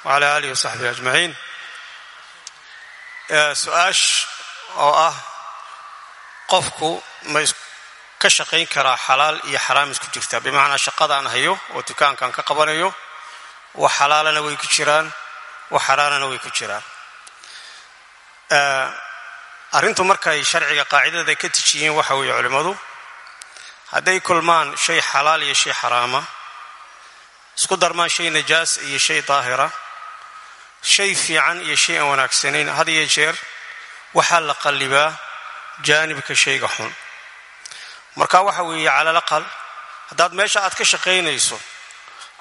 وعlى alih وsaxbihi أجmaعiin su-aash oo ah qofku ma ka shaqayn karaa xalaal iyo xaraam isku jirtaa bimacnaa shaqadaan hayo oo dukaankan ka qabanayo wax xalaalana way ku jiraan wax xaraanana way ku jiraan. Arrintu markay sharciga qaacidada ka tijiyeen waxa weeye culimmadu hadday kulmaan shay xalaal iyo shay xaraama isku darmaan shay najaas iyo shay daahira shay fiican iyo shay aan wanaagsanayn had iyo jeer waxaa la qallibaa jaanibka shayga xun. Marka waxa weeye calal aqal haddaad meesha aad ka shaqaynayso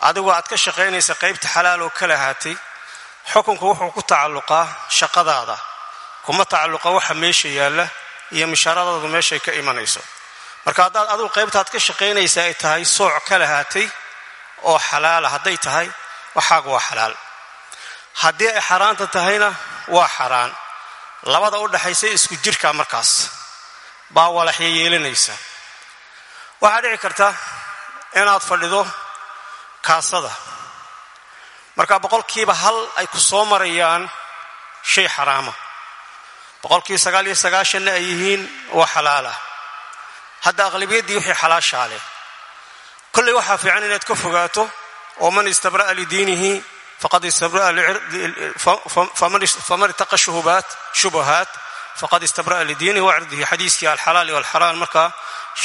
adigoo aad ka shaqaynaysa qaybta xalaal oo kala haatay xukunku wuxuu ku tacalluqaa shaqadaada. Kuma tacalluqa waxa meesha yaalla iyo mishaaradaadu meeshay ka imanayso. Marka haddaad adigu qaybtaad ka shaqaynaysa ay tahay sooc kala haatay oo xalaala hadday tahay waxaagu waa xalaal. Haddii ay xaaraanta tahayna waa xaraan labada u dhaxaysa isku jirka markaas. Baa walaxya yeelanaysa waxaa dhici karta inaad fadhido kaasada. Marka boqolkiiba hal ay ku soo marayaan shay xaraama boqolkii sagaal iyo sagaashanna ay yihiin waa xalaalah hadda aqlibiyaddii wixii xalaashaa leh. Kolley waxaa fiican inaad ka fogaato oo man istabra'a lidiinihi faqad faman shubuhaat shubahaat faqad istabra'a lidiinihi wacirdihi xadiiskii alxalaali walxaraam markaa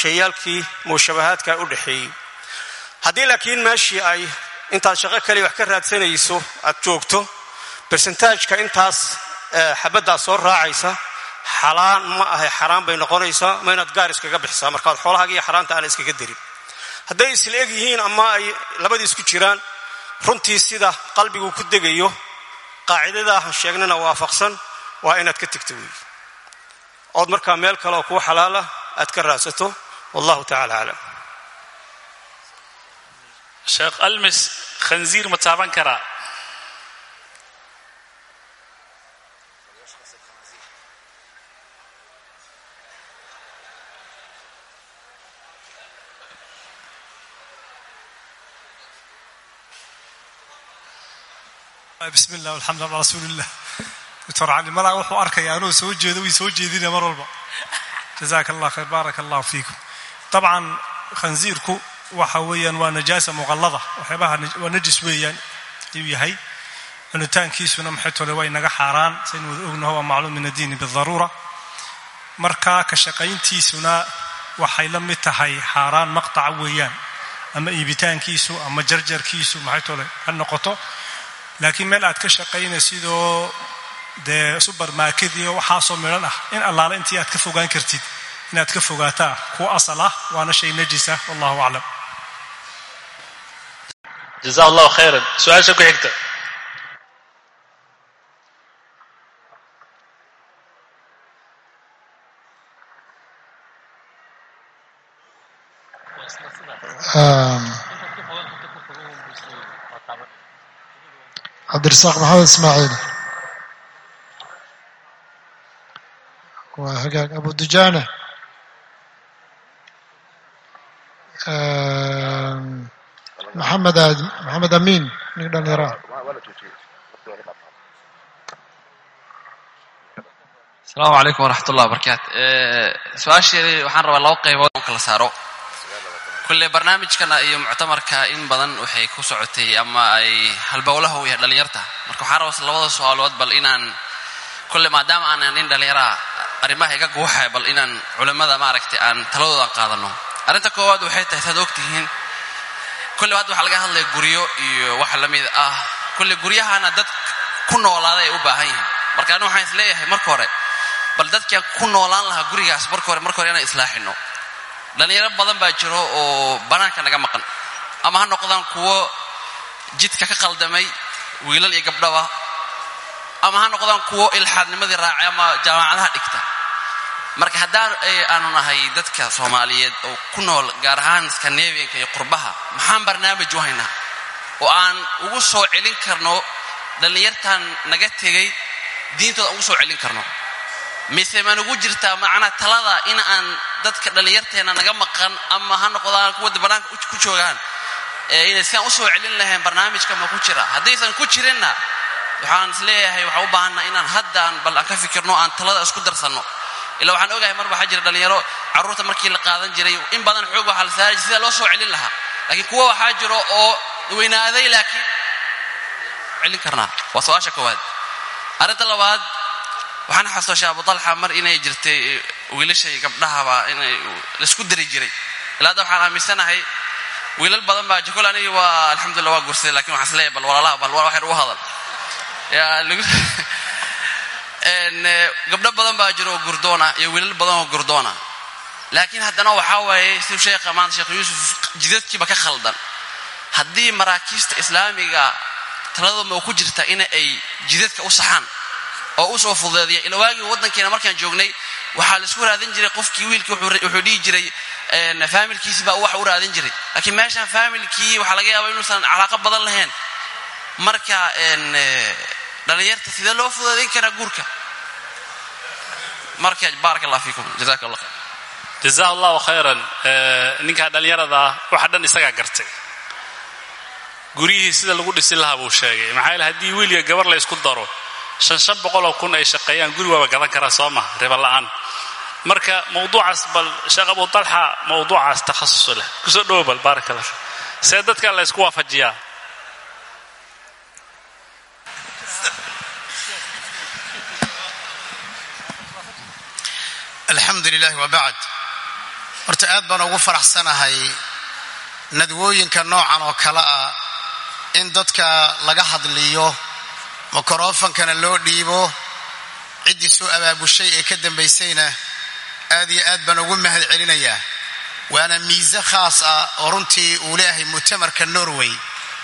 shayaalkii muushabahaadka u dhexeeyey haddii laakiin meeshii ay intaad shaqo kaliya wax ka raadsanayso aad joogto bersentaajka intaas xabaddaas soo raacaysa xalaan ma ahay xaraan bay noqonaysaa ma inaad gaar iskaga bixisaa markaad xoolahaaga iyo xaraanta aana iskaga darin hadday isla eg yihiin ama ay labadii isku jiraan runtii sida qalbigu ku degayo qaacidada aan sheegnana waafaqsan waa inaad ka tegto weeye ood markaa meel kale oo kuu xalaala aad ka raadsato wallahu tacala aclam sheekh almis khanziir ma taaban karaa bismi illah alxamdu ala rasuuliillah doctor cali malaga wuxuu arkaya anuu soo jeedo way soo jeedina mar walba. Jazaaka allah khayr baaraka allahu fiikum. Dabcan khansiirku waxa weeyaan waa najaasa muqallada. Waxyaabaha waa najis weeyaan ayuu yahay. Cunitaankiisuna maxay tole way naga xaaraan. Saynu wada ognaho waa macluum min addiini bidaruura marka ka shaqayntiisuna waxay la mid tahay xaaraan maqtaca weeyaan. Ama iibitaankiisu ama jarjarkiisu maxay tole ha noqoto laakiin meel aad ka shaqayna sidoo dee subermarketiyo waxaasoo midhan ah in allaale intii aad ka fogaan kartid inaad ka fogaataa kuwa asal ah waana shay najis ah wallahu aclam jaza allahu khayran su'aasha ku xigta cabdirasaaq maxamed ismaaciil waa hagaag abu dujaana maxamed aad maxamed amiin nin dhallinyara asalaamu calaykum waraxmat ullah wabarakaatu su'aasheedii waxaan rabaa laba qaybood on kala saaro kulle barnaamijkana iyo muctamarka in badan waxay ku socotay ama ay halbowlaha u yahay dhallinyarta. Marka waxaan rabaa labada su'aalood bal inaan kulle maadaama aanan nin dhallinyara arrimaha iga guuxaya bal inaan culimmada maaragtay aan taladoodan qaadano. Arrinta koowaad waxay tahay saad ogtihiin kulle hadda waxaa laga hadlaya guryo iyo wax la mid ah. Kulle guryahana dad ku noolaada ay u baahan yihiin. Marka anigu waxaan is leeyahay marka hore bal dadkaan ku noolaan lahaa gurigaas marka hore marka hore inaan islaaxino dhallinyaro badan baa jiro oo bannaanka naga maqan. Ama ha noqdaan kuwo jidka ka qaldamay wiilal iyo gabdhaba ama ha noqdaan kuwo ilxaadnimadii raacay ama jaamacadaha dhigta. Marka haddaan aanu nahay dadka soomaaliyeed oo ku nool gaar ahaan skanebianka iyo qurbaha maxaan barnaamij u haynaa? Oo aan ugu soo celin karno dhallinyartan naga tegay diintooda ugu soo celin karno mise ma nugu jirtaa macnaa talada in aan dadka dhallinyarteena naga maqan ama ha noqdaan kuwa banaanka ku joogaan inay siaan u soo celin lahayn barnaamijka ma ku jira. Haddaysan ku jirinna waxaan is leeyahay waxaa u baahanna inaan haddaan bal aan ka fikirno aan talada isku darsanno. Ilaa waxaan ogahay mar waxaa jira dhallinyaro carruurta markii la qaadan jiray in badan xoog waxaa la saari jiray sida loo soo celin lahaa. Laakiin kuwa waxaa jiro oo weynaaday laakiin celin karnaa. Waa su'aasha arrinta labaad waxaan xasuustaa abu talxa mar inay jirtay wiilashay gabdhahaba inay la isku dari jiray. Ilaa hadda waxaan aaminsanahay wiilal badan baa jikol anigi waa alxamdulillah waa gursay laakiin waxaan is leeyahay bal walaalaha bal waxyar u hadal. Gabdho badan baa jiro oo gurdoona iyo wiilal badan oo gurdoona. Laakiin haddana waxaa waaye siduu sheekha maanta sheekh yuusuf jidadkiiba ka khaldan. Haddii maraakiista islaamiga taladooda oo ku jirta in ay jidadka u saxaan oo u soo fudeediya ila waagii markaan joognay waxaa la isku raadin jiray qofkii wiilkii wuxuu dhihi jiray faamilkiisi baa wax u raadin jiray. Laakiin meeshaan faamilkii waxaa laga yaaba inuusan calaaqo badan lahayn. Marka dhallinyarta sidee loo fudeedin karaa guurka? Marka baarak allah fiikum. Jazak allah khayr. Jaza allahu khayran ninkaa dhallinyarada waxa dhan isagaa gartay. Guryihii sida lagu dhisi lahaa buu sheegay. Maxaa yaele haddii wiil iyo gabar la ysku daro shan shan boqoloo kun ay shaqeeyaan guri waaba gadan karaa soo maha riba la'aan. Marka mawduucaas bal sheekh abu talxa mawduucaas takhasusu leh. Kusoo dhowo bal baarak allah see dadka la ysku waafajiyaa. Alxamdu wabacd horta aad baan ugu faraxsanahay nadwooyinka noocan oo kale ah in dadka laga hadliyo mikrofankana loo dhiibo? Ciddii soo abaabushay ee ka dambaysayna aad iyo aad baan ugu mahad celinayaa waana miise khaas ah oo runtii uu leeyahay mu'tamarka norway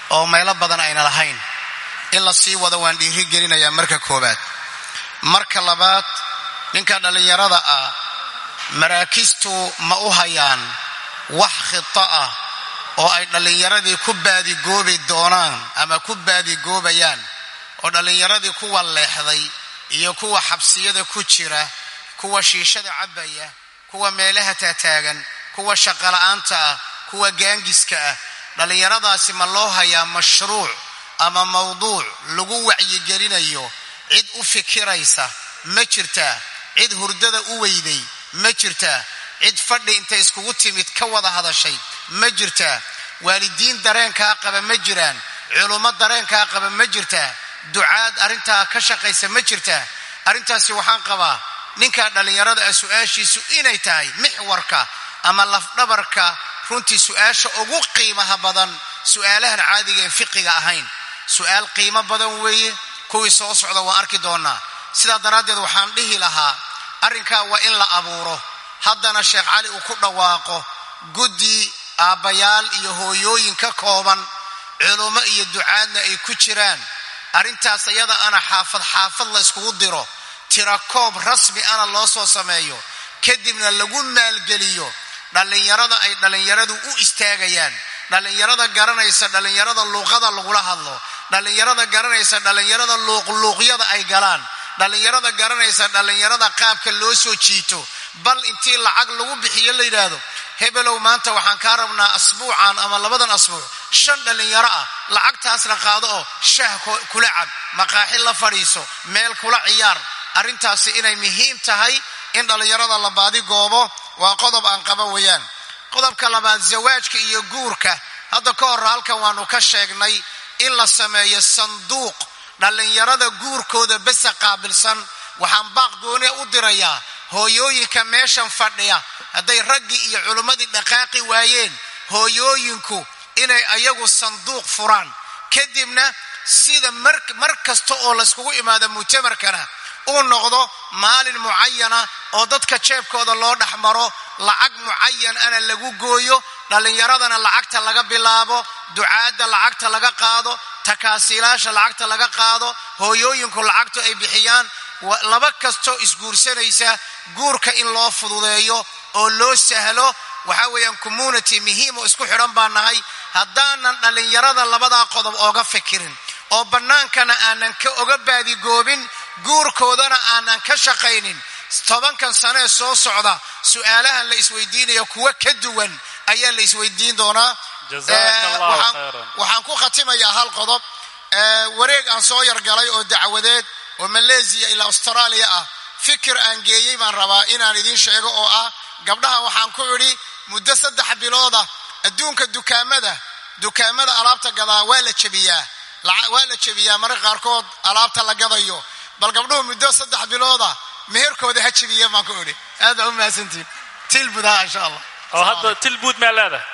oo meelo badan ayna lahayn. In la sii wado waan dhiiri gelinayaa marka koowaad. Marka labaad ninka dhallinyarada ah maraakistu ma u hayaan wax khita ah oo ay dhallinyaradii ku baadigoobi doonaan ama ku baadigoobayaan oo dhallinyaradii kuwa leexday iyo kuwa xabsiyada ku jira kuwa shiishada cabbaya kuwa meelaha taataagan kuwa shaqola'aanta ah kuwa gaangiska ah dhallinyaradaasi ma loo hayaa mashruuc ama mawduuc lagu wacyigelinayo? Cid u fikiraysa ma jirtaa cid hurdada u weyday ma jirtaa cid fadhi intay iskugu timid ka wada hadashay ma jirtaa waalidiin dareenkaa qaba ma jiraan. Culummo dareenkaa qaba ma jirtaa ducaad arrintaa ka shaqaysa ma jirtaa arrintaasi waxaan qabaa ninkaa dhallinyarada ah su'aashiisu inay tahay mixwarka ama lafdhabarka runtii su'aasha ugu qiimaha badan su'aalahan caadigaen fiqiga ahayn. Su'aal qiimo badan weeye kuwii soo socda waan arki doonaa. Sidaa daraaddeed waxaan dhihi lahaa arrinkaa waa in la abuuro. Haddana sheekh cali uu ku dhawaaqo guddi aabbayaal iyo hooyooyin ka kooban culummo iyo ducaadna ay ku jiraan arrintaas iyada ana xaafad xaafad la yskugu diro. Tirakoob rasmi ana loo soo sameeyo. Kadibna lagu maalgeliyo. Dhallinyarada ay dhallinyaradu u istaagayaan. Dhallinyarada garanaysa dhallinyarada luuqada lagula hadlo. Dhallinyarada garanaysa dhallinyarada luuqluuqyada ay galaan. Dhallinyarada garanaysa dhallinyarada qaabka loo soo jiito. Bal intii lacag lagu bixiyo la yidhaahdo hebelow maanta waxaan kaa rabnaa asbuucan ama labadan asbuuc. shan dhallinyaro ah lacagtaasna qaado oo shah kula cab maqaaxi la fadhiiso meel kula ciyaar. Arrintaasi inay muhiim tahay in dhallinyarada la baadi goobo waa qodob aan qaba weeyaan qodobka labaad zawaajka iyo guurka. Hadda ka hor halkan waanu ka sheegnay in la sameeyo sanduuq. Dhallinyarada guurkooda besa qaabilsan waxaan baaq gooniya u dirayaa. Hooyooyinka meeshan fadhiya. Hadday raggii iyo culimmadii dhaqaaqi waayeen hooyooyinku inay ayagu sanduuq furaan. Kadibna sida mar kasta oo layskugu imaado mutamarkana uu noqdo maalin mucayana oo dadka jeebkooda loo dhex maro lacag mucayan ana lagu gooyo dhallinyaradana lacagta laga bilaabo ducaadda lacagta laga qaado takaasiilaasha lacagta laga qaado hooyooyinku lacagtu ay bixiyaan laba kastoo isguursanaysa guurka in loo fududeeyo oo loo sahlo. Waxa weeyaan community muhiim oo isku xidhan baa nahay. Haddaanan dhallinyarada labadaa qodob ooga fikirin oo bannaankana aanan ka oga baadigoobin guurkoodana aanan ka shaqaynin. Tobankan sanee soo socda su'aalahan la isweydiinaya kuwa ka duwan ayaa la isweydiin doonaa. Waxaan ku khatimayaa hal qodob. Wareeg aan soo yargalay oo dacwadeed oo maleesiya ilaa austraaliya ah. Fikir aan geeyey baan rabaa inaan idiin sheego oo ah gabdhaha waxaan ku idhi muddo saddex bilooda adduunka dukaamada dukaamada alaabta gadaa waa la jebiyaa. Waa la jebiyaa marka qaarkood alaabta la gadayo. Bal gabdhuhu muddo saddex bilooda meherkooda ha jebiye baan ku idhi. Aad baa u mahadsantiin tilbudaha insha allah. Oo hadda tilbuud maa leedahay.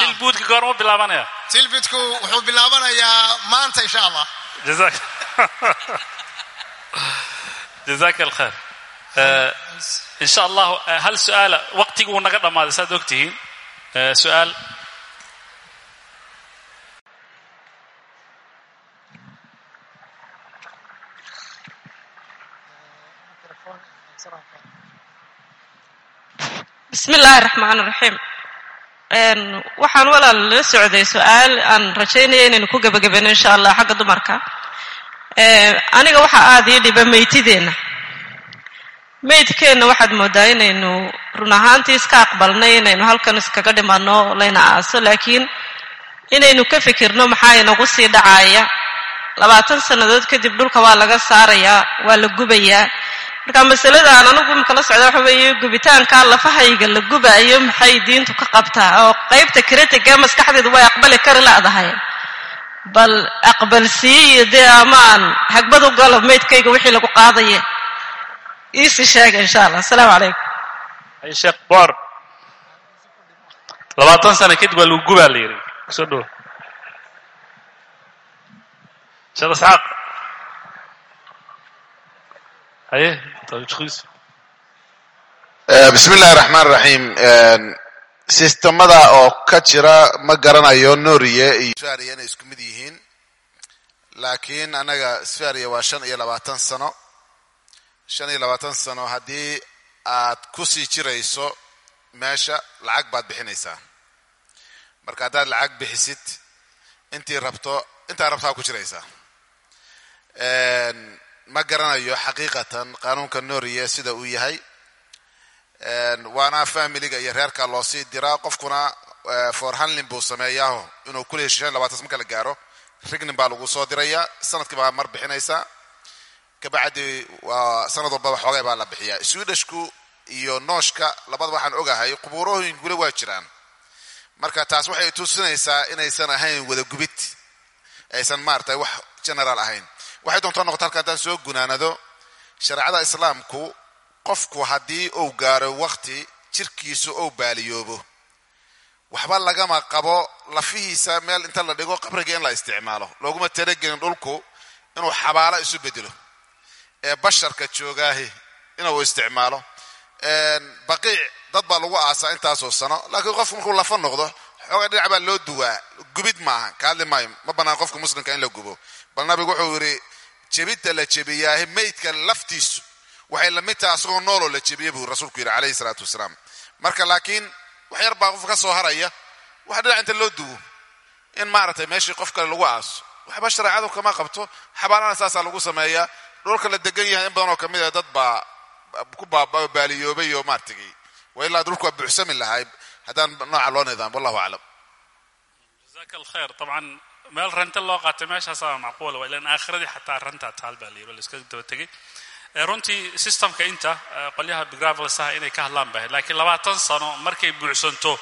Tilbuudka goorma bilaabanaya tilbidku wuxuu bilaabanayaa maanta insha allah jaak jazaaka alkhayr insha allahu hal su'aala waqtiguu naga dhammaaday saad og tihiin su'aal bismi illaahi raxmaan raxiim waxaan walaal la socday su'aal aan rajaynaya inaynu ku gebagabeno insha allah xagga dumarka. Aniga waxaa aada ii dhiba meytideenna meydkeenna waxaad moodaa inaynu run ahaantii iska aqbalnay inaynu halkan iskaga dhimanno layna aaso laakiin inaynu ka fikirno maxaa inagu sii dhacaaya labaatan sannadood kadib dhulka waa laga saarayaa waa la gubayaa marka masaladaan anigu imka la waxa weeye gubitaanka lafahayga la gubaayo maxay diintu ka qabtaa? Oo qaybta kritika maskaxdeedu way aqbali kari ladahay. Bal aqbalsiiyo dee amaan hagbad u galo meydkayga wixii lagu qaadaya iisi sheega insha allah asalaamu calaykum. Ay sheekh boor. Labaatan sano kadib waa lagu gubaa la yidhi. Kusoo dhow. Sheekh isxaaq haye tawiiqiisu bismi illahi raxmaan raxiim sistemada oo ka jira ma garanayo noriye iyo shaariya inay isku mid yihiin. Laakiin annaga sfaria waa shan iyo labaatan sano. Shan iyo labaatan sano haddii aad ku sii jirayso meesha lacag baad bixinaysaa. Marka haddaad lacag bixisid intii rabto intaa rabtaa ku jiraysaa ma garanayo xaqiiqatan qaanuunka nooriye sida uu yahay. Waana familiga iyo reerka loo sii diraa qofkuna for hanlin buu sameeyaaho inuu ku leesho shan labaatan marka la gaaro rignin baa lagu soo dirayaa sannadkii baa mar bixinaysaa kabacdi waa sanad walbaba xoogay baa la bixiyaa. Swedishku iyo nooshka labada waxaan ogahay qubuurooyin weli waa jiraan. Marka taas waxay tusinaysaa inaysan ahayn wada gubid. Aysan maaragtay wax general ahayn waxay doontaa noqota halka haddaan soo gunaanado shareecada islaamku qofku haddii uu gaaro wakti jirkiisu ou baaliyoobo. Waxba lagama qabo lafihiisa meel inta la dhigo qabriga in la isticmaalo. Looguma talagelin dhulku inuu xabaalo isu bedelo ee basharka joogaahi inuu isticmaalo. Baqiic dad baa lagu aasaa intaasoo sano. Laakiin qofku markuu lafa noqdo xoogaa dhinac baa loo duwaa. Gubid maaha ka hadli maayo. Ma bannaan qofka muslimka in la gubo. Bal nabigu wuxuu yidhi jebidda la jebiyaahe meydka laftiisu waxay la mid tahay asagoo nooloo la jebiye buu rasuulku yidhi calayhi salaatu wasalaam. Marka laakiin wax yar baa qof ka soo haraya. Wax dhinac inta loo duwo. In maaragtay meeshii qof kale lagu aaso. Waxba shareecadu kama qabto. Xabaalana saasaa lagu sameeyaa dhulka la degan yahay in badan oo ka mid a dad baa ku baaliyoobay oo maartigay wa ilaa dhulku waa buuxsami lahay haddaan nooca loo nidaam wallahu aclam. Jazaaka alkhair dabcan meel ranta loo qaatay meeshaasaa macquula waa ilaan aakhiradii xataa rantaa taal baa la yidhi la iska daba tegay runtii systemka inta qolyaha bigravelsaha inay ka hadlaan bahay laakiin labaatan sano markay buuxsanto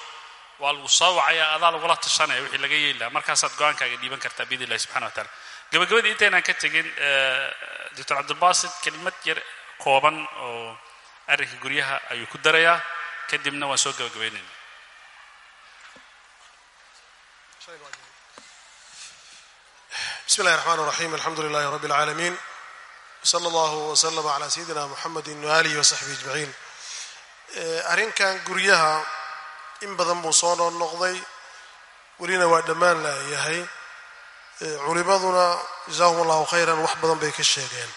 waa lagu soo wacaya adaa lagula tashanaya wixii laga yeeli lahaa markaasaad go'aankaaga dhiiban kartaa biidn illahi subxana wa taala gabagabadii intaynaan ka tegin doctor cabdilbasit kelimad yar kooban oo arrinka guryaha ayuu ku darayaa kadibna waan soo gabagabaynayna بسم الله الرحمن الرحيم الحمد لله رب العالمين وصلى الله وسلم على سيدنا محمد وآله وصحبه أجمعين arrinkan guryaha in badan buu soo nool noqday welina waa dhammaan laayahay culimaduna jazaahum allahu khayran wax badan bay ka sheegeen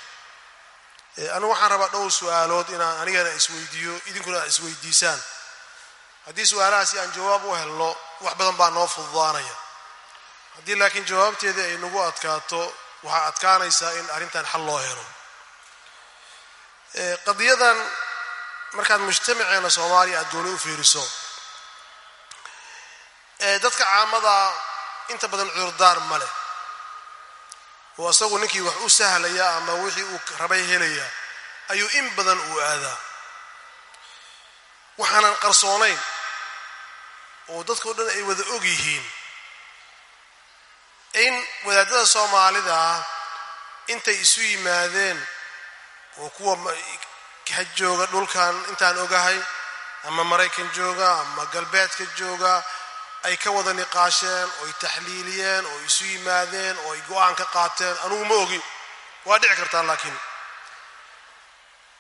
anigu waxaan rabaa dhowr su-aalood inaan anigana isweydiiyo idinkuna aad isweydiisaan haddii su-aalahaasi aan jawaab u helno wax badan baa noo fududaanaya haddii laakiin jawaabteedii ay nagu adkaato waxaa adkaanaysaa in arrintan xal loo helo. Qadiyadan markaad mujtamaceena soomaaliya aad gooni u fiiriso. Dadka caamada inta badan cudurdaar ma leh. Oo asagu ninkii wax u sahlaya ama wixii uu rabay helaya ayuu in badan uu aadaa. Waxaanan qarsoonayn oo dadkao dhan ay wada og yihiin in wadaadada soomaalida ah intay isu yimaadeen oo kuwa ka jooga dhulkan intaan ogahay ama maraykan jooga ama galbeedka jooga ay ka wada niqaasheen oo ay taxliiliyeen oo isu yimaadeen oo ay go'aan ka qaateen anugu ma ogi. Waa dhici kartaa laakiin.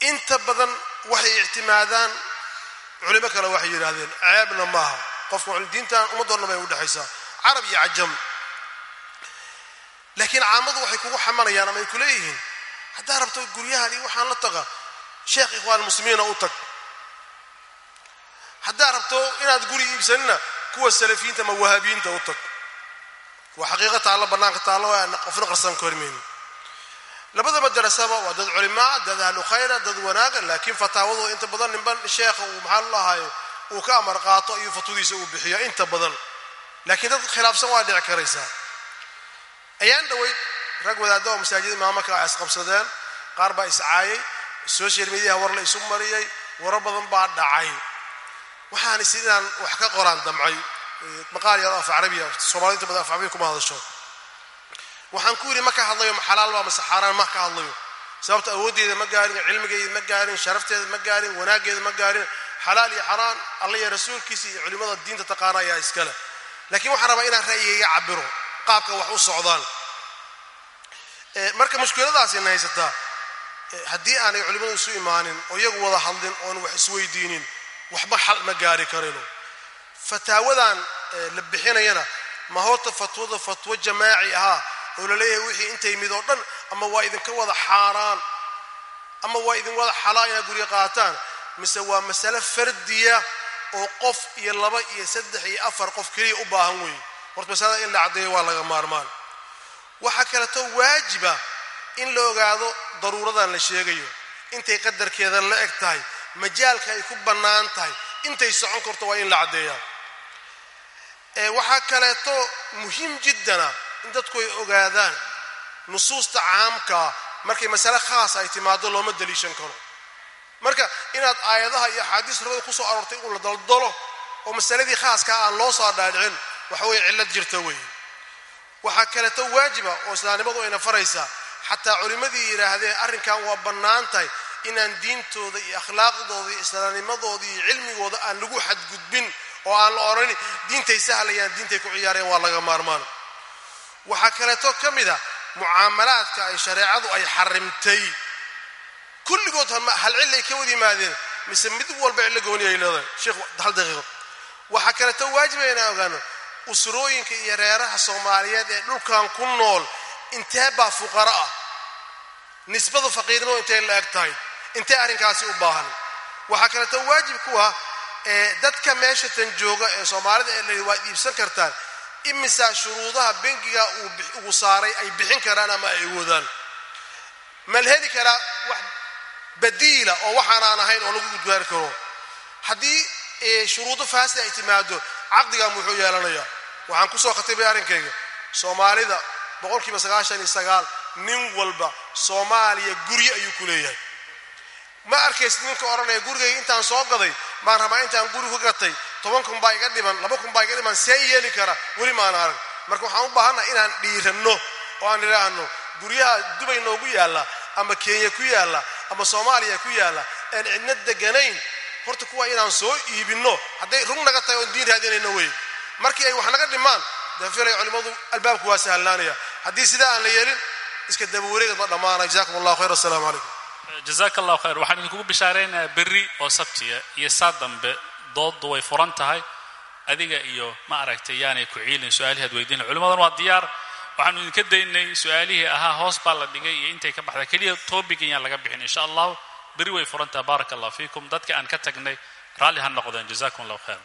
Inta badan waxay ictimaadaan culimo kale waxay yidhaahdeen ceebna maaha. Qofka diintan ummaddoonna bay udhexaysaa carab iyo cajam laakiin caamadu waxay kugu xamanayaan ama ay ku leeyihiin haddaa rabto guryahan iyo waxaan la taga sheekh ikhwaan muslimiina u tag. Haddaa rabto inaad guri iibsanina kuwa salafiyiinta ama wahaabiyiinta u tag. Waa xaqiiqo taallo bannaanka taallo qofna qarsan ka hormayni labada madarasaba waa dad culimaa dad ahlu khayra dad wanaaga laakiin fataawadu inta badan ninban sheekha uu maxaa lalahayo uu ka amar qaato iyo fatwadiisa uu bixiyo inta badan. Laakiin dad khilaafsan waa dhici karaysaa ayaan dhaweyd rag wadaadda oo masaajid imaamaka ay isqabsadeen qaar baa iscaayay social mediaha war la isu mariyey waro badan baa dhacay. Waxaan sidaan wax ka qoraan damcay. Maqaal yar af carabiya soomaalida inta badan af carabiya kuma hadasho. Waxaan ku yidhi ma ka hadlayo xalaal baa mase xaaraan ma ka hadlayo. Sababta awooddeeda ma gaarin cilmigeeda ma gaarin sharafteeda ma gaarin wanaaggeeda ma gaarin. Xalaal iyo xaraan alla iyo rasuulkiisa iyo culimmada diinta taqaana ayaa iskale. Laakiin waxaan rabaa inaan ra'yigayga cabiro qaabka wax u socdaan. Marka mushkiladaasina haysataa haddii aanay culimmadu isu imaanin oo iyagu wada hadlin oon wax isweydiinin waxba xal ma gaari karayno. Fataawadan la bixinayana ma horta fatwada fatwo jamaaci ahaa oo la leeyahay wixii intay mid oo dhan ama waa idinka wada xaaraan ama waa idin wada xalaa inaad guryo qaataan mise waa masale fardiya oo qof iyo laba iyo saddex iyo afar qof keliya u baahan weeye horta masalada in la caddeeyo waa laga maarmaan. Waxaa kaleeto waajiba in la ogaado daruuradan la sheegayo. Intay qadarkeeda la eg tahay majaalka ay ku bannaan tahay intay socon karto waa in la caddeeyaa. Waxaa kaleeto muhiim jiddana in dadku ay ogaadaan nusuusta caamkaa markay masale khaas ay timaado looma daliishan karo. Marka inaad aayadaha iyo axaadiis rabada ku soo aroortay uu la daldalo oo masaladii khaaskaa aan loo soo dhaadhicin waxa weeye cillad jirta weeye. Waxaa kaleeto waajiba oo islaamnimadu ayna faraysaa xataa culimmadii yidhaahdeen arrinkan waa bannaan tahay inaan diintooda iyo akhlaaqdooda iyo islaamnimadooda iyo cilmigooda aan lagu xadgudbin oo aan la odhanin diintay sahlayaan diintay ku ciyaareen waa laga maarmaan. Waxaa kaleeto ka mid a mucaamalaadka ay shareecadu ay xarimtay. Kulligood hal cillay ka wada yimaadeen mise mid walba cillo gooni ay leedahay. Sheekh hal daqiiqo. Waxaa kaleeto waajiba inaan ogaano usrooyinka iyo reeraha soomaaliyeed ee dhulkan ku nool intee baa fuqaro ah? Nisbadu faqiirnimo intay la eg tahay? Intee arrinkaasi u baahan? Waxaa kaleeto waajib ku ah ee dadka meesha tan jooga ee soomaalida ee la waad iibsan kartaan. Imisaa shuruudaha bengiga ugu saaray ay bixin karaan ama ay awoodaan mal heli karaa wax badiila oo waxaanaan ahayn oo lagu gudbaari karo. Haddii shuruudo faasida ay timaado caqdigan muxuu yeelanayaa waxaan ku soo khatibay arrinkayga soomaalida boqolkiiba sagaashan iyo sagaal nin walba soomaaliya guryo ayuu ku leeyahay. Ma arkaysid ninka odhanaya gurigayga intaan soo gaday maan rabaa intaan guri ku gatay? Toban kun baa iga dhiman laba kun baa iga dhiman see yeeli kara. Weli maan arag. Marka waxaan u baahannaha inaan dhiiranno oo aan idhaahno guryaha dubay noogu yaalla ama kenya ku yaalla ama soomaaliya ku yaalla aan cidna deganayn horta kuwa inaan soo iibinno. Hadday rug naga tahay oon diin raadinayno wey markii ay wax naga dhimaan dafilay culimmadu albaabku waa sahlaanaya haddii sidaa aan la yeelin iska dabawareegad ma dhammaanay jazakum allahu khayr assalaamu calaykum jazaaka allahu khayr waxaan idinkugu bishaareynaya berri oo sabtiya iyo saa dambe. Dooddu way furan tahay. Adiga iyo ma aragtay yaanay ku ciilin su'aalihii ad weydiina culimmadan waa diyaar. Waxaanu idinka daynay su'aalihii ahaa hoos baa la dhigay iyo intay ka baxda keliya topigan yaan laga bixin insha allahu. Berri way furan tahay. Baaraka allah fiikum. Dadka aan ka tagnay raalli ha noqdeen. Jazakum allahu khayr